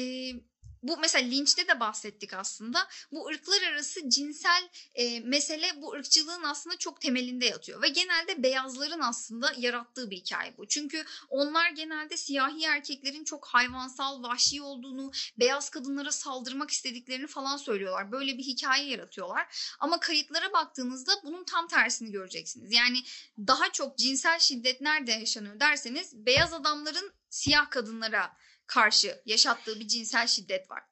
bu mesela linçte de bahsettik aslında. Bu ırklar arası cinsel e, mesele bu ırkçılığın aslında çok temelinde yatıyor. Ve genelde beyazların aslında yarattığı bir hikaye bu. Çünkü onlar genelde siyahi erkeklerin çok hayvansal, vahşi olduğunu, beyaz kadınlara saldırmak istediklerini falan söylüyorlar. Böyle bir hikaye yaratıyorlar. Ama kayıtlara baktığınızda bunun tam tersini göreceksiniz. Yani daha çok cinsel şiddet nerede yaşanıyor derseniz beyaz adamların siyah kadınlara karşı yaşattığı bir cinsel şiddet var.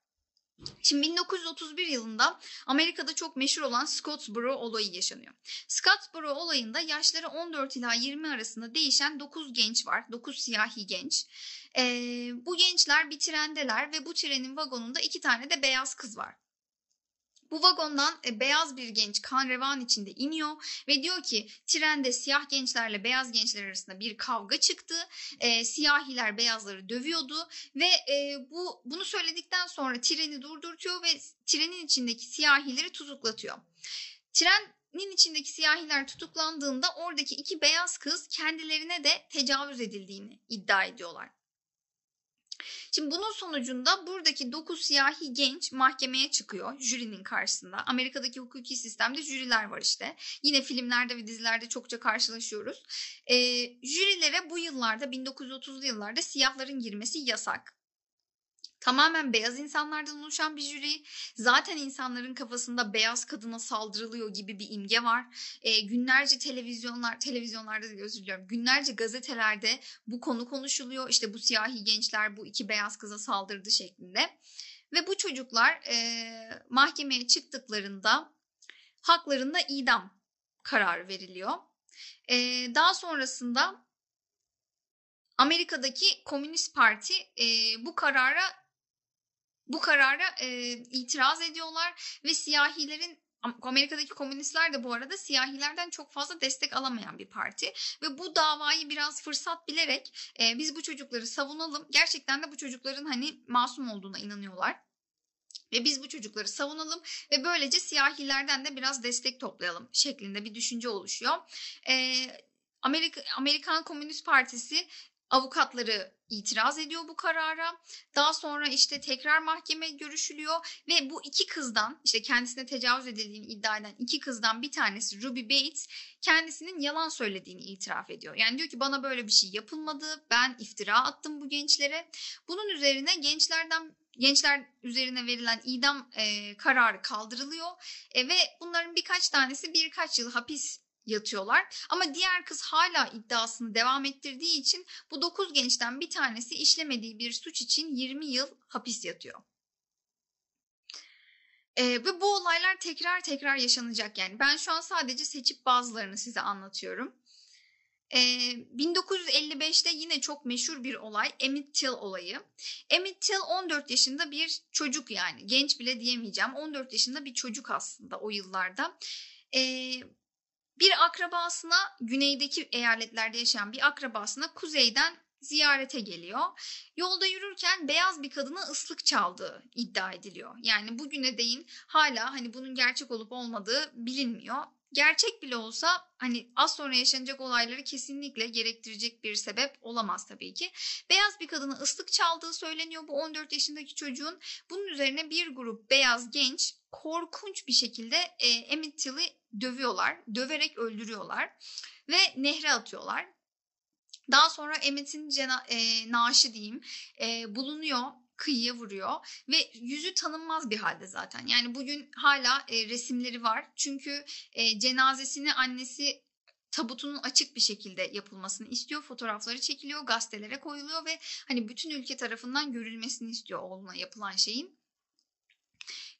Şimdi 1931 yılında Amerika'da çok meşhur olan Scottsboro olayı yaşanıyor. Scottsboro olayında yaşları 14 ila 20 arasında değişen 9 genç var. 9 siyahi genç. Ee, bu gençler bir trendeler ve bu trenin vagonunda iki tane de beyaz kız var. Bu vagondan e, beyaz bir genç kan revan içinde iniyor ve diyor ki trende siyah gençlerle beyaz gençler arasında bir kavga çıktı. E, siyahiler beyazları dövüyordu ve e, bu bunu söyledikten sonra treni durdurtuyor ve trenin içindeki siyahileri tutuklatıyor. Trenin içindeki siyahiler tutuklandığında oradaki iki beyaz kız kendilerine de tecavüz edildiğini iddia ediyorlar. Şimdi bunun sonucunda buradaki 9 siyahi genç mahkemeye çıkıyor jürinin karşısında. Amerika'daki hukuki sistemde jüriler var işte. Yine filmlerde ve dizilerde çokça karşılaşıyoruz. Ee, jürilere bu yıllarda 1930'lu yıllarda siyahların girmesi yasak. Tamamen beyaz insanlardan oluşan bir jüri. Zaten insanların kafasında beyaz kadına saldırılıyor gibi bir imge var. E, günlerce televizyonlar, televizyonlarda özür diliyorum. Günlerce gazetelerde bu konu konuşuluyor. İşte bu siyahi gençler bu iki beyaz kıza saldırdı şeklinde. Ve bu çocuklar e, mahkemeye çıktıklarında haklarında idam kararı veriliyor. E, daha sonrasında Amerika'daki Komünist Parti e, bu karara bu karara e, itiraz ediyorlar ve siyahilerin Amerika'daki komünistler de bu arada siyahilerden çok fazla destek alamayan bir parti ve bu davayı biraz fırsat bilerek e, biz bu çocukları savunalım. Gerçekten de bu çocukların hani masum olduğuna inanıyorlar. Ve biz bu çocukları savunalım ve böylece siyahilerden de biraz destek toplayalım şeklinde bir düşünce oluşuyor. Ee, Amerika, Amerikan Komünist Partisi Avukatları itiraz ediyor bu karara. Daha sonra işte tekrar mahkeme görüşülüyor ve bu iki kızdan işte kendisine tecavüz edildiğini iddia eden iki kızdan bir tanesi Ruby Bates kendisinin yalan söylediğini itiraf ediyor. Yani diyor ki bana böyle bir şey yapılmadı. Ben iftira attım bu gençlere. Bunun üzerine gençlerden gençler üzerine verilen idam e, kararı kaldırılıyor e, ve bunların birkaç tanesi birkaç yıl hapis yatıyorlar. Ama diğer kız hala iddiasını devam ettirdiği için bu 9 gençten bir tanesi işlemediği bir suç için 20 yıl hapis yatıyor. Ee, ve bu olaylar tekrar tekrar yaşanacak yani. Ben şu an sadece seçip bazılarını size anlatıyorum. Ee, 1955'te yine çok meşhur bir olay Emmett Till olayı. Emmett Till 14 yaşında bir çocuk yani genç bile diyemeyeceğim 14 yaşında bir çocuk aslında o yıllarda. Ee, bir akrabasına güneydeki eyaletlerde yaşayan bir akrabasına kuzeyden ziyarete geliyor. Yolda yürürken beyaz bir kadına ıslık çaldığı iddia ediliyor. Yani bugüne değin hala hani bunun gerçek olup olmadığı bilinmiyor. Gerçek bile olsa hani az sonra yaşanacak olayları kesinlikle gerektirecek bir sebep olamaz tabii ki. Beyaz bir kadına ıslık çaldığı söyleniyor bu 14 yaşındaki çocuğun. Bunun üzerine bir grup beyaz genç korkunç bir şekilde e, Emmett Till'i dövüyorlar. Döverek öldürüyorlar ve nehre atıyorlar. Daha sonra Emmett'in e, naaşı diyeyim e, bulunuyor kıyıya vuruyor ve yüzü tanınmaz bir halde zaten. Yani bugün hala e, resimleri var. Çünkü e, cenazesini annesi tabutunun açık bir şekilde yapılmasını istiyor. Fotoğrafları çekiliyor, gazetelere koyuluyor ve hani bütün ülke tarafından görülmesini istiyor oğluna yapılan şeyin.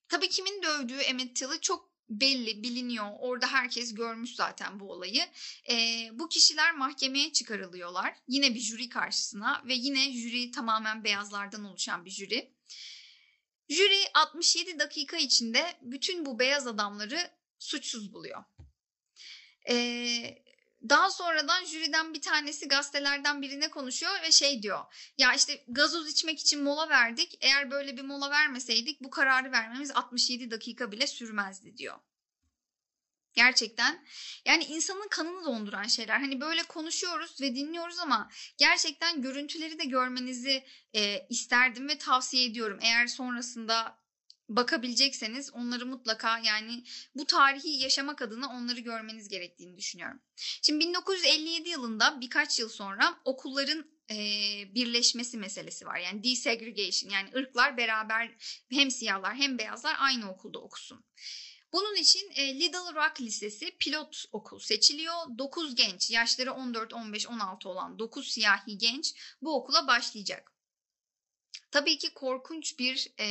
Tabii kimin dövdüğü Emmett Till'i çok belli, biliniyor. Orada herkes görmüş zaten bu olayı. E, bu kişiler mahkemeye çıkarılıyorlar. Yine bir jüri karşısına ve yine jüri tamamen beyazlardan oluşan bir jüri. Jüri 67 dakika içinde bütün bu beyaz adamları suçsuz buluyor. E, daha sonradan jüriden bir tanesi gazetelerden birine konuşuyor ve şey diyor. Ya işte gazoz içmek için mola verdik. Eğer böyle bir mola vermeseydik bu kararı vermemiz 67 dakika bile sürmezdi diyor. Gerçekten yani insanın kanını donduran şeyler. Hani böyle konuşuyoruz ve dinliyoruz ama gerçekten görüntüleri de görmenizi e, isterdim ve tavsiye ediyorum. Eğer sonrasında bakabilecekseniz onları mutlaka yani bu tarihi yaşamak adına onları görmeniz gerektiğini düşünüyorum. Şimdi 1957 yılında birkaç yıl sonra okulların e, birleşmesi meselesi var. Yani desegregation yani ırklar beraber hem siyahlar hem beyazlar aynı okulda okusun. Bunun için e, Little Rock Lisesi pilot okul seçiliyor. 9 genç yaşları 14, 15, 16 olan 9 siyahi genç bu okula başlayacak. Tabii ki korkunç bir e,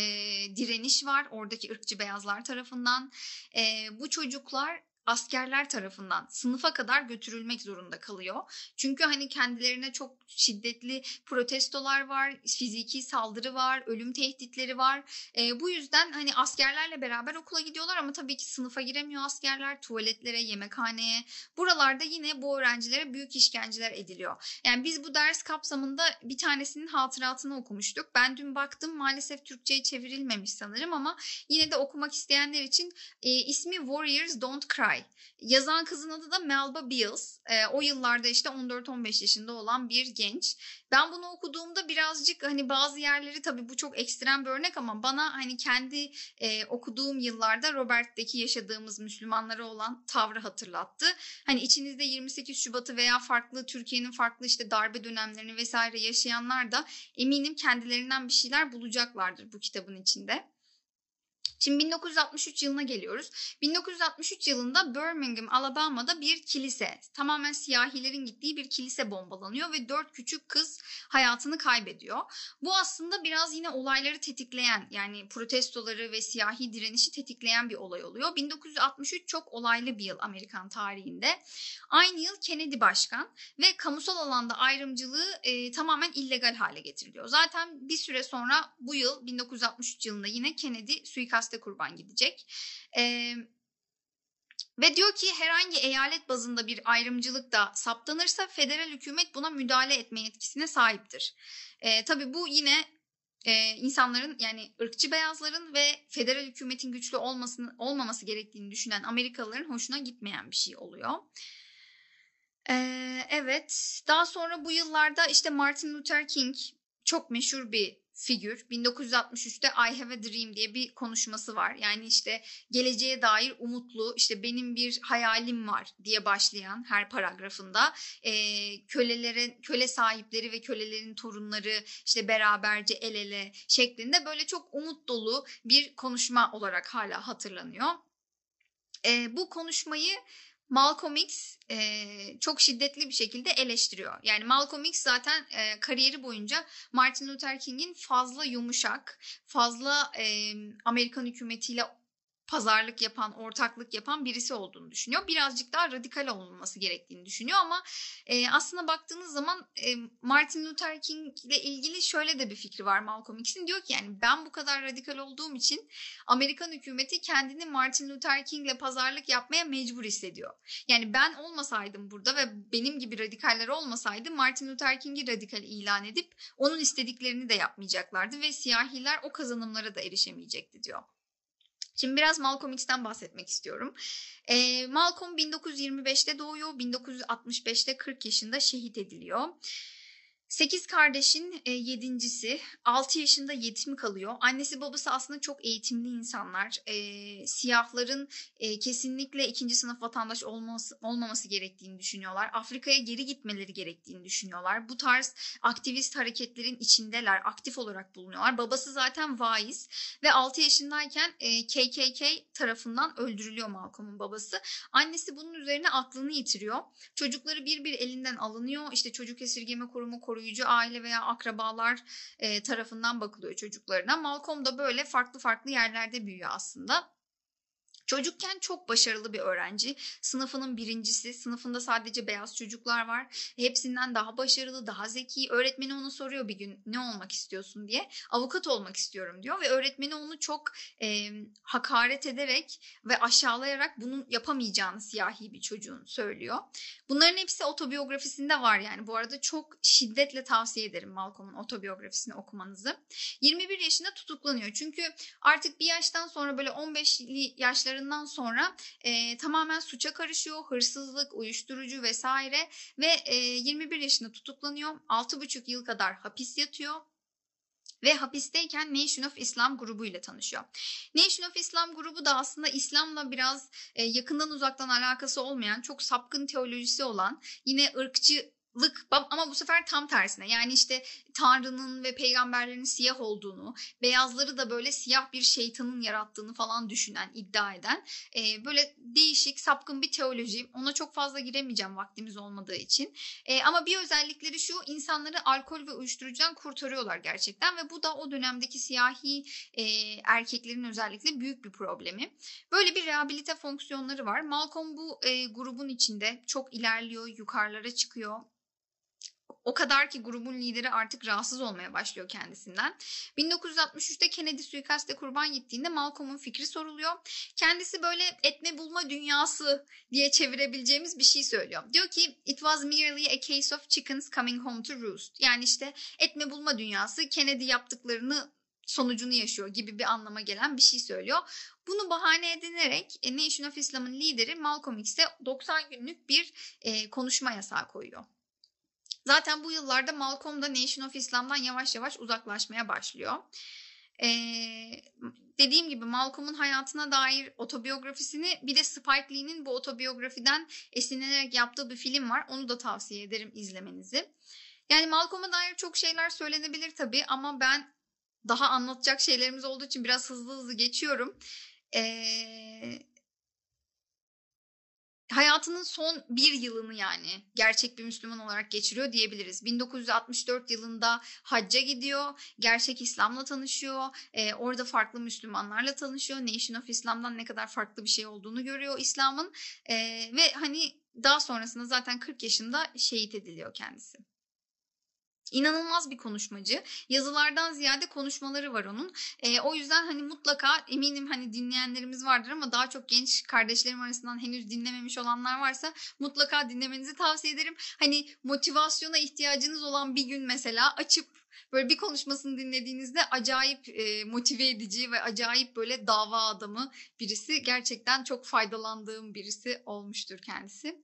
direniş var oradaki ırkçı beyazlar tarafından. E, bu çocuklar askerler tarafından sınıfa kadar götürülmek zorunda kalıyor. Çünkü hani kendilerine çok şiddetli protestolar var, fiziki saldırı var, ölüm tehditleri var. E, bu yüzden hani askerlerle beraber okula gidiyorlar ama tabii ki sınıfa giremiyor askerler, tuvaletlere, yemekhaneye. Buralarda yine bu öğrencilere büyük işkenceler ediliyor. Yani biz bu ders kapsamında bir tanesinin hatıratını okumuştuk. Ben dün baktım maalesef Türkçe'ye çevrilmemiş sanırım ama yine de okumak isteyenler için e, ismi Warriors Don't Cry. Ay. Yazan kızın adı da Melba Beals. E, o yıllarda işte 14-15 yaşında olan bir genç. Ben bunu okuduğumda birazcık hani bazı yerleri tabii bu çok ekstrem bir örnek ama bana hani kendi e, okuduğum yıllarda Robert'teki yaşadığımız Müslümanlara olan tavrı hatırlattı. Hani içinizde 28 Şubat'ı veya farklı Türkiye'nin farklı işte darbe dönemlerini vesaire yaşayanlar da eminim kendilerinden bir şeyler bulacaklardır bu kitabın içinde. Şimdi 1963 yılına geliyoruz. 1963 yılında Birmingham, Alabama'da bir kilise, tamamen siyahilerin gittiği bir kilise bombalanıyor ve dört küçük kız hayatını kaybediyor. Bu aslında biraz yine olayları tetikleyen yani protestoları ve siyahi direnişi tetikleyen bir olay oluyor. 1963 çok olaylı bir yıl Amerikan tarihinde. Aynı yıl Kennedy başkan ve kamusal alanda ayrımcılığı e, tamamen illegal hale getiriliyor. Zaten bir süre sonra bu yıl 1963 yılında yine Kennedy suikaste kurban gidecek. E, ve diyor ki herhangi eyalet bazında bir ayrımcılık da saptanırsa federal hükümet buna müdahale etme yetkisine sahiptir. E, tabii bu yine e, insanların yani ırkçı beyazların ve federal hükümetin güçlü olmasını olmaması gerektiğini düşünen Amerikalıların hoşuna gitmeyen bir şey oluyor. Ee, evet. Daha sonra bu yıllarda işte Martin Luther King çok meşhur bir figür. 1963'te I Have a Dream diye bir konuşması var. Yani işte geleceğe dair umutlu, işte benim bir hayalim var diye başlayan her paragrafında e, kölelerin, köle sahipleri ve kölelerin torunları işte beraberce el ele şeklinde böyle çok umut dolu bir konuşma olarak hala hatırlanıyor. E, bu konuşmayı Malcolm X e, çok şiddetli bir şekilde eleştiriyor. Yani Malcolm X zaten e, kariyeri boyunca Martin Luther King'in fazla yumuşak, fazla e, Amerikan hükümetiyle pazarlık yapan, ortaklık yapan birisi olduğunu düşünüyor. Birazcık daha radikal olması gerektiğini düşünüyor ama e, aslında baktığınız zaman e, Martin Luther King ile ilgili şöyle de bir fikri var Malcolm X'in. Diyor ki yani ben bu kadar radikal olduğum için Amerikan hükümeti kendini Martin Luther King ile pazarlık yapmaya mecbur hissediyor. Yani ben olmasaydım burada ve benim gibi radikaller olmasaydı Martin Luther King'i radikal ilan edip onun istediklerini de yapmayacaklardı ve siyahiler o kazanımlara da erişemeyecekti diyor. Şimdi biraz Malcolm X'ten bahsetmek istiyorum. Ee, Malcolm 1925'te doğuyor, 1965'te 40 yaşında şehit ediliyor. 8 kardeşin e, yedincisi 6 yaşında yetim kalıyor. Annesi babası aslında çok eğitimli insanlar. E, siyahların e, kesinlikle ikinci sınıf vatandaş olması, olmaması gerektiğini düşünüyorlar. Afrika'ya geri gitmeleri gerektiğini düşünüyorlar. Bu tarz aktivist hareketlerin içindeler. Aktif olarak bulunuyorlar. Babası zaten vaiz ve 6 yaşındayken e, KKK tarafından öldürülüyor Malcolm'un babası. Annesi bunun üzerine aklını yitiriyor. Çocukları bir bir elinden alınıyor. İşte çocuk esirgeme kurumu koruyucu aile veya akrabalar e, tarafından bakılıyor çocuklarına. Malcolm da böyle farklı farklı yerlerde büyüyor aslında. Çocukken çok başarılı bir öğrenci. Sınıfının birincisi. Sınıfında sadece beyaz çocuklar var. Hepsinden daha başarılı, daha zeki. Öğretmeni ona soruyor bir gün ne olmak istiyorsun diye. Avukat olmak istiyorum diyor ve öğretmeni onu çok e, hakaret ederek ve aşağılayarak bunun yapamayacağını siyahi bir çocuğun söylüyor. Bunların hepsi otobiyografisinde var yani. Bu arada çok şiddetle tavsiye ederim Malcolm'un otobiyografisini okumanızı. 21 yaşında tutuklanıyor. Çünkü artık bir yaştan sonra böyle 15'li yaşları olaylarından sonra e, tamamen suça karışıyor. Hırsızlık, uyuşturucu vesaire ve e, 21 yaşında tutuklanıyor. 6,5 yıl kadar hapis yatıyor ve hapisteyken Nation of Islam grubu ile tanışıyor. Nation of Islam grubu da aslında İslam'la biraz e, yakından uzaktan alakası olmayan, çok sapkın teolojisi olan, yine ırkçı ama bu sefer tam tersine yani işte Tanrı'nın ve peygamberlerin siyah olduğunu, beyazları da böyle siyah bir şeytanın yarattığını falan düşünen, iddia eden e, böyle değişik, sapkın bir teoloji. Ona çok fazla giremeyeceğim vaktimiz olmadığı için. E, ama bir özellikleri şu, insanları alkol ve uyuşturucudan kurtarıyorlar gerçekten ve bu da o dönemdeki siyahi e, erkeklerin özellikle büyük bir problemi. Böyle bir rehabilite fonksiyonları var. Malcolm bu e, grubun içinde çok ilerliyor, yukarılara çıkıyor o kadar ki grubun lideri artık rahatsız olmaya başlıyor kendisinden. 1963'te Kennedy suikaste kurban gittiğinde Malcolm'un fikri soruluyor. Kendisi böyle etme bulma dünyası diye çevirebileceğimiz bir şey söylüyor. Diyor ki it was merely a case of chickens coming home to roost. Yani işte etme bulma dünyası Kennedy yaptıklarını sonucunu yaşıyor gibi bir anlama gelen bir şey söylüyor. Bunu bahane edinerek e, Nation of Islam'ın lideri Malcolm X'e 90 günlük bir e, konuşma yasağı koyuyor. Zaten bu yıllarda Malcolm da Nation of Islam'dan yavaş yavaş uzaklaşmaya başlıyor. Ee, dediğim gibi Malcolm'un hayatına dair otobiyografisini bir de Spike Lee'nin bu otobiyografiden esinlenerek yaptığı bir film var. Onu da tavsiye ederim izlemenizi. Yani Malcolm'a dair çok şeyler söylenebilir tabii ama ben daha anlatacak şeylerimiz olduğu için biraz hızlı hızlı geçiyorum. Ee, hayatının son bir yılını yani gerçek bir Müslüman olarak geçiriyor diyebiliriz. 1964 yılında hacca gidiyor, gerçek İslam'la tanışıyor, e, orada farklı Müslümanlarla tanışıyor. Nation of Islam'dan ne kadar farklı bir şey olduğunu görüyor İslam'ın e, ve hani daha sonrasında zaten 40 yaşında şehit ediliyor kendisi. İnanılmaz bir konuşmacı. Yazılardan ziyade konuşmaları var onun. E, o yüzden hani mutlaka eminim hani dinleyenlerimiz vardır ama daha çok genç kardeşlerim arasından henüz dinlememiş olanlar varsa mutlaka dinlemenizi tavsiye ederim. Hani motivasyona ihtiyacınız olan bir gün mesela açıp Böyle bir konuşmasını dinlediğinizde acayip e, motive edici ve acayip böyle dava adamı birisi. Gerçekten çok faydalandığım birisi olmuştur kendisi.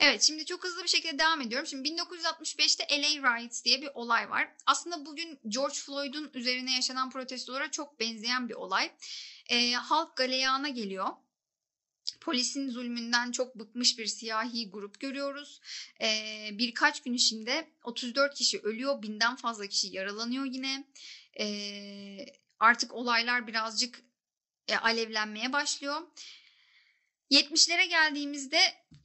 Evet şimdi çok hızlı bir şekilde devam ediyorum. Şimdi 1965'te LA Riots diye bir olay var. Aslında bugün George Floyd'un üzerine yaşanan protestolara çok benzeyen bir olay. E, halk galeyana geliyor polisin zulmünden çok bıkmış bir siyahi grup görüyoruz. Ee, birkaç gün içinde 34 kişi ölüyor, binden fazla kişi yaralanıyor yine. Ee, artık olaylar birazcık e, alevlenmeye başlıyor. 70'lere geldiğimizde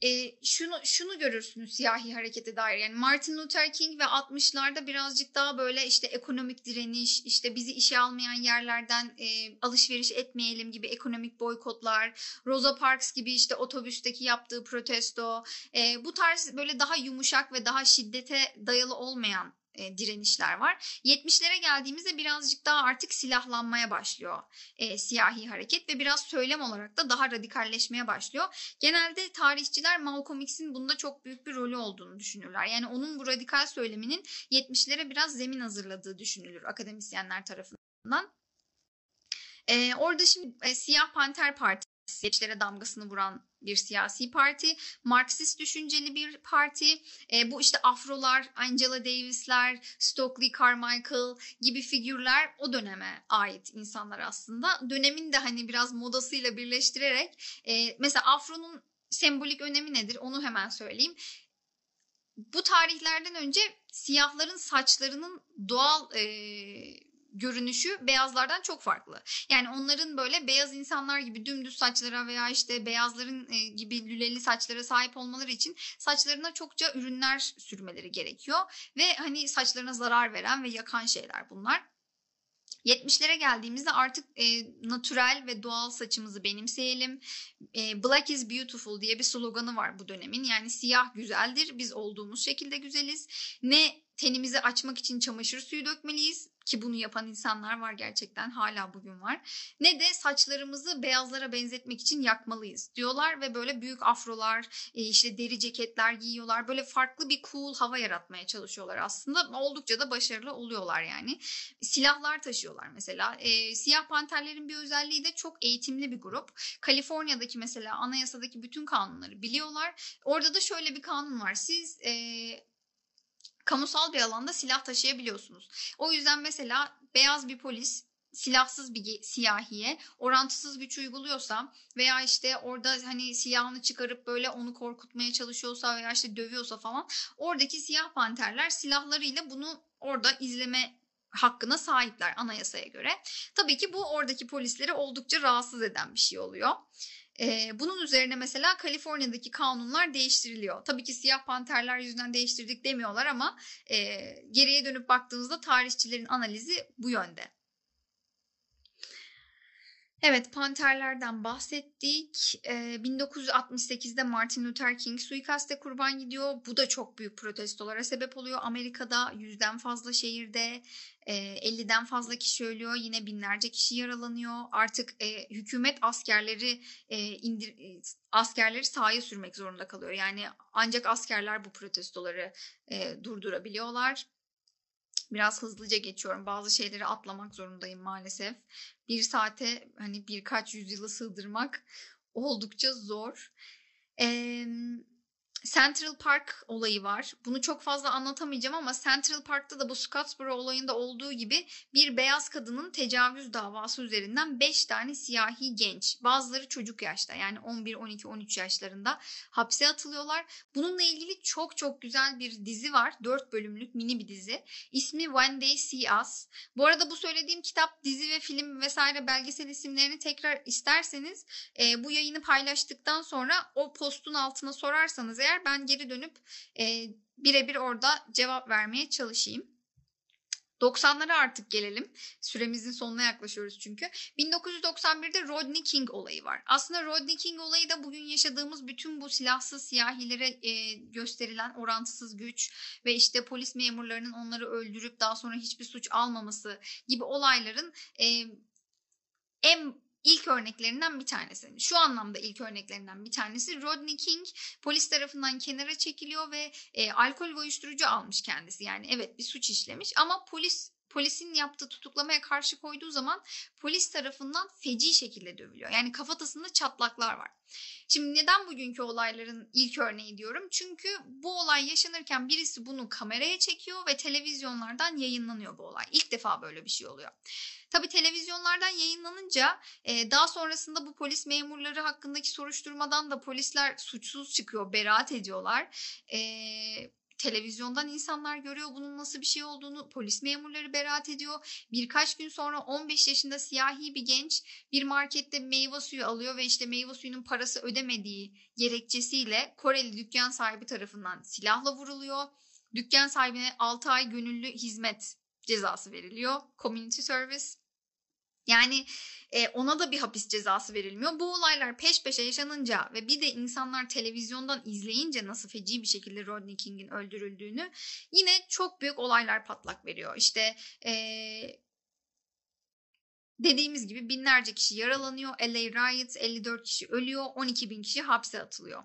e, şunu şunu görürsünüz siyahi harekete dair. Yani Martin Luther King ve 60'larda birazcık daha böyle işte ekonomik direniş, işte bizi işe almayan yerlerden e, alışveriş etmeyelim gibi ekonomik boykotlar, Rosa Parks gibi işte otobüsteki yaptığı protesto, e, bu tarz böyle daha yumuşak ve daha şiddete dayalı olmayan e, direnişler var. 70'lere geldiğimizde birazcık daha artık silahlanmaya başlıyor e, siyahi hareket ve biraz söylem olarak da daha radikalleşmeye başlıyor. Genelde tarihçiler Malcolm X'in bunda çok büyük bir rolü olduğunu düşünürler. Yani onun bu radikal söyleminin 70'lere biraz zemin hazırladığı düşünülür akademisyenler tarafından. Ee, orada şimdi e, Siyah Panter Partisi seçlere damgasını vuran bir siyasi parti. Marksist düşünceli bir parti. E, bu işte Afrolar, Angela Davis'ler, Stokely Carmichael gibi figürler o döneme ait insanlar aslında. Dönemin de hani biraz modasıyla birleştirerek e, mesela Afro'nun sembolik önemi nedir onu hemen söyleyeyim. Bu tarihlerden önce siyahların saçlarının doğal e, görünüşü beyazlardan çok farklı. Yani onların böyle beyaz insanlar gibi dümdüz saçlara veya işte beyazların e, gibi lüleli saçlara sahip olmaları için saçlarına çokça ürünler sürmeleri gerekiyor ve hani saçlarına zarar veren ve yakan şeyler bunlar. 70'lere geldiğimizde artık e, natürel ve doğal saçımızı benimseyelim. E, Black is beautiful diye bir sloganı var bu dönemin. Yani siyah güzeldir, biz olduğumuz şekilde güzeliz. Ne tenimizi açmak için çamaşır suyu dökmeliyiz ki bunu yapan insanlar var gerçekten hala bugün var. Ne de saçlarımızı beyazlara benzetmek için yakmalıyız diyorlar ve böyle büyük afrolar e, işte deri ceketler giyiyorlar. Böyle farklı bir cool hava yaratmaya çalışıyorlar aslında. Oldukça da başarılı oluyorlar yani. Silahlar taşıyorlar mesela. E, siyah panterlerin bir özelliği de çok eğitimli bir grup. Kaliforniya'daki mesela anayasadaki bütün kanunları biliyorlar. Orada da şöyle bir kanun var. Siz e, kamusal bir alanda silah taşıyabiliyorsunuz. O yüzden mesela beyaz bir polis silahsız bir siyahiye orantısız güç uyguluyorsa veya işte orada hani silahını çıkarıp böyle onu korkutmaya çalışıyorsa veya işte dövüyorsa falan oradaki siyah panterler silahlarıyla bunu orada izleme hakkına sahipler anayasaya göre. Tabii ki bu oradaki polisleri oldukça rahatsız eden bir şey oluyor. Ee, bunun üzerine mesela Kaliforniya'daki kanunlar değiştiriliyor. Tabii ki siyah panterler yüzünden değiştirdik demiyorlar ama e, geriye dönüp baktığınızda tarihçilerin analizi bu yönde. Evet panterlerden bahsettik. Ee, 1968'de Martin Luther King suikaste kurban gidiyor. Bu da çok büyük protestolara sebep oluyor. Amerika'da yüzden fazla şehirde e, 50'den fazla kişi ölüyor. Yine binlerce kişi yaralanıyor. Artık e, hükümet askerleri e, indir, e, askerleri sahaya sürmek zorunda kalıyor. Yani ancak askerler bu protestoları e, durdurabiliyorlar. Biraz hızlıca geçiyorum. Bazı şeyleri atlamak zorundayım maalesef. Bir saate hani birkaç yüzyılı sığdırmak oldukça zor. Eee Central Park olayı var. Bunu çok fazla anlatamayacağım ama Central Park'ta da bu Scottsboro olayında olduğu gibi bir beyaz kadının tecavüz davası üzerinden 5 tane siyahi genç, bazıları çocuk yaşta yani 11, 12, 13 yaşlarında hapse atılıyorlar. Bununla ilgili çok çok güzel bir dizi var. 4 bölümlük mini bir dizi. İsmi When They See Us. Bu arada bu söylediğim kitap, dizi ve film vesaire belgesel isimlerini tekrar isterseniz e, bu yayını paylaştıktan sonra o postun altına sorarsanız eğer ben geri dönüp e, birebir orada cevap vermeye çalışayım. 90'lara artık gelelim. Süremizin sonuna yaklaşıyoruz çünkü. 1991'de Rodney King olayı var. Aslında Rodney King olayı da bugün yaşadığımız bütün bu silahsız siyahilere e, gösterilen orantısız güç ve işte polis memurlarının onları öldürüp daha sonra hiçbir suç almaması gibi olayların e, en ilk örneklerinden bir tanesi. Şu anlamda ilk örneklerinden bir tanesi Rodney King polis tarafından kenara çekiliyor ve e, alkol ve uyuşturucu almış kendisi. Yani evet bir suç işlemiş ama polis polisin yaptığı tutuklamaya karşı koyduğu zaman polis tarafından feci şekilde dövülüyor. Yani kafatasında çatlaklar var. Şimdi neden bugünkü olayların ilk örneği diyorum? Çünkü bu olay yaşanırken birisi bunu kameraya çekiyor ve televizyonlardan yayınlanıyor bu olay. İlk defa böyle bir şey oluyor. Tabii televizyonlardan yayınlanınca e, daha sonrasında bu polis memurları hakkındaki soruşturmadan da polisler suçsuz çıkıyor, beraat ediyorlar. Televizyondan insanlar görüyor bunun nasıl bir şey olduğunu. Polis memurları beraat ediyor. Birkaç gün sonra 15 yaşında siyahi bir genç bir markette meyve suyu alıyor ve işte meyve suyunun parası ödemediği gerekçesiyle Koreli dükkan sahibi tarafından silahla vuruluyor. Dükkan sahibine 6 ay gönüllü hizmet cezası veriliyor. Community service. Yani e, ona da bir hapis cezası verilmiyor. Bu olaylar peş peşe yaşanınca ve bir de insanlar televizyondan izleyince nasıl feci bir şekilde Rodney King'in öldürüldüğünü yine çok büyük olaylar patlak veriyor. İşte e, dediğimiz gibi binlerce kişi yaralanıyor. LA Riots 54 kişi ölüyor. 12 bin kişi hapse atılıyor.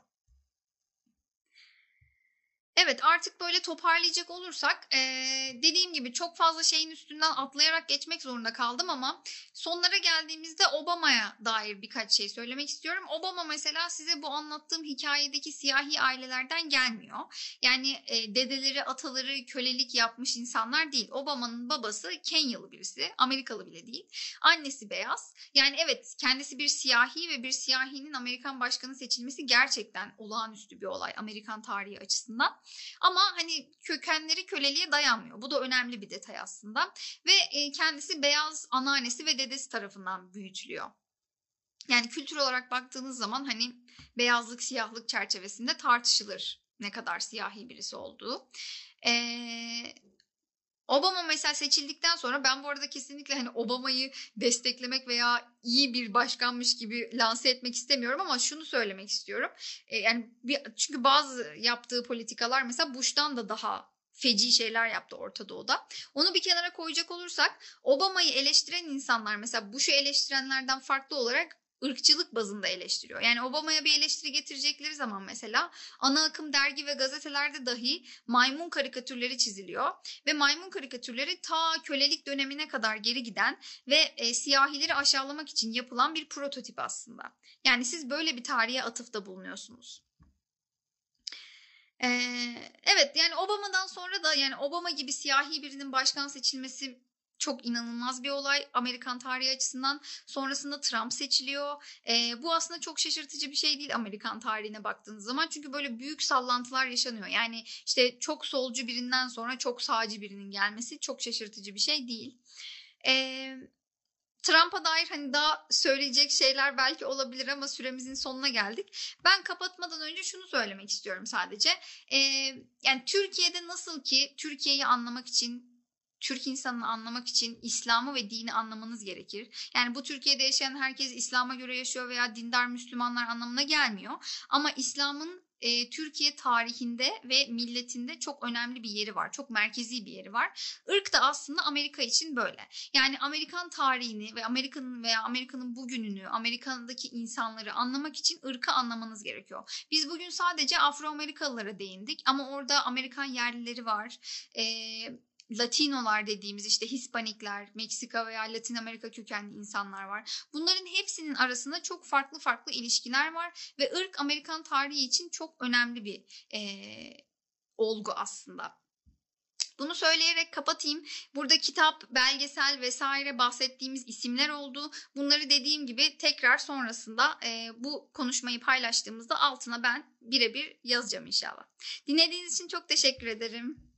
Evet artık böyle toparlayacak olursak ee, dediğim gibi çok fazla şeyin üstünden atlayarak geçmek zorunda kaldım ama sonlara geldiğimizde Obama'ya dair birkaç şey söylemek istiyorum. Obama mesela size bu anlattığım hikayedeki siyahi ailelerden gelmiyor. Yani e, dedeleri, ataları kölelik yapmış insanlar değil. Obama'nın babası Kenyalı birisi, Amerikalı bile değil. Annesi beyaz. Yani evet kendisi bir siyahi ve bir siyahinin Amerikan başkanı seçilmesi gerçekten olağanüstü bir olay Amerikan tarihi açısından. Ama hani kökenleri köleliğe dayanmıyor. Bu da önemli bir detay aslında. Ve e, kendisi beyaz anneannesi ve dedesi tarafından büyütülüyor. Yani kültür olarak baktığınız zaman hani beyazlık siyahlık çerçevesinde tartışılır ne kadar siyahi birisi olduğu. Ee, Obama mesela seçildikten sonra ben bu arada kesinlikle hani Obama'yı desteklemek veya iyi bir başkanmış gibi lanse etmek istemiyorum ama şunu söylemek istiyorum. E, yani bir, çünkü bazı yaptığı politikalar mesela Bush'tan da daha feci şeyler yaptı Orta Doğu'da. Onu bir kenara koyacak olursak Obama'yı eleştiren insanlar mesela Bush'u eleştirenlerden farklı olarak ırkçılık bazında eleştiriyor. Yani Obama'ya bir eleştiri getirecekleri zaman mesela ana akım dergi ve gazetelerde dahi maymun karikatürleri çiziliyor ve maymun karikatürleri ta kölelik dönemine kadar geri giden ve e, siyahileri aşağılamak için yapılan bir prototip aslında. Yani siz böyle bir tarihe atıfta bulunuyorsunuz. Ee, evet yani Obama'dan sonra da yani Obama gibi siyahi birinin başkan seçilmesi çok inanılmaz bir olay Amerikan tarihi açısından. Sonrasında Trump seçiliyor. E, bu aslında çok şaşırtıcı bir şey değil Amerikan tarihine baktığınız zaman. Çünkü böyle büyük sallantılar yaşanıyor. Yani işte çok solcu birinden sonra çok sağcı birinin gelmesi çok şaşırtıcı bir şey değil. E, Trump'a dair hani daha söyleyecek şeyler belki olabilir ama süremizin sonuna geldik. Ben kapatmadan önce şunu söylemek istiyorum sadece. Ee, yani Türkiye'de nasıl ki Türkiye'yi anlamak için Türk insanını anlamak için İslam'ı ve dini anlamanız gerekir. Yani bu Türkiye'de yaşayan herkes İslam'a göre yaşıyor veya dindar Müslümanlar anlamına gelmiyor. Ama İslam'ın e, Türkiye tarihinde ve milletinde çok önemli bir yeri var. Çok merkezi bir yeri var. Irk da aslında Amerika için böyle. Yani Amerikan tarihini ve Amerika'nın veya Amerika'nın bugününü, Amerika'daki insanları anlamak için ırkı anlamanız gerekiyor. Biz bugün sadece Afro-Amerikalılara değindik ama orada Amerikan yerlileri var. Eee Latinolar dediğimiz işte Hispanikler, Meksika veya Latin Amerika kökenli insanlar var. Bunların hepsinin arasında çok farklı farklı ilişkiler var ve ırk Amerikan tarihi için çok önemli bir e, olgu aslında. Bunu söyleyerek kapatayım. Burada kitap, belgesel vesaire bahsettiğimiz isimler oldu. Bunları dediğim gibi tekrar sonrasında e, bu konuşmayı paylaştığımızda altına ben birebir yazacağım inşallah. Dinlediğiniz için çok teşekkür ederim.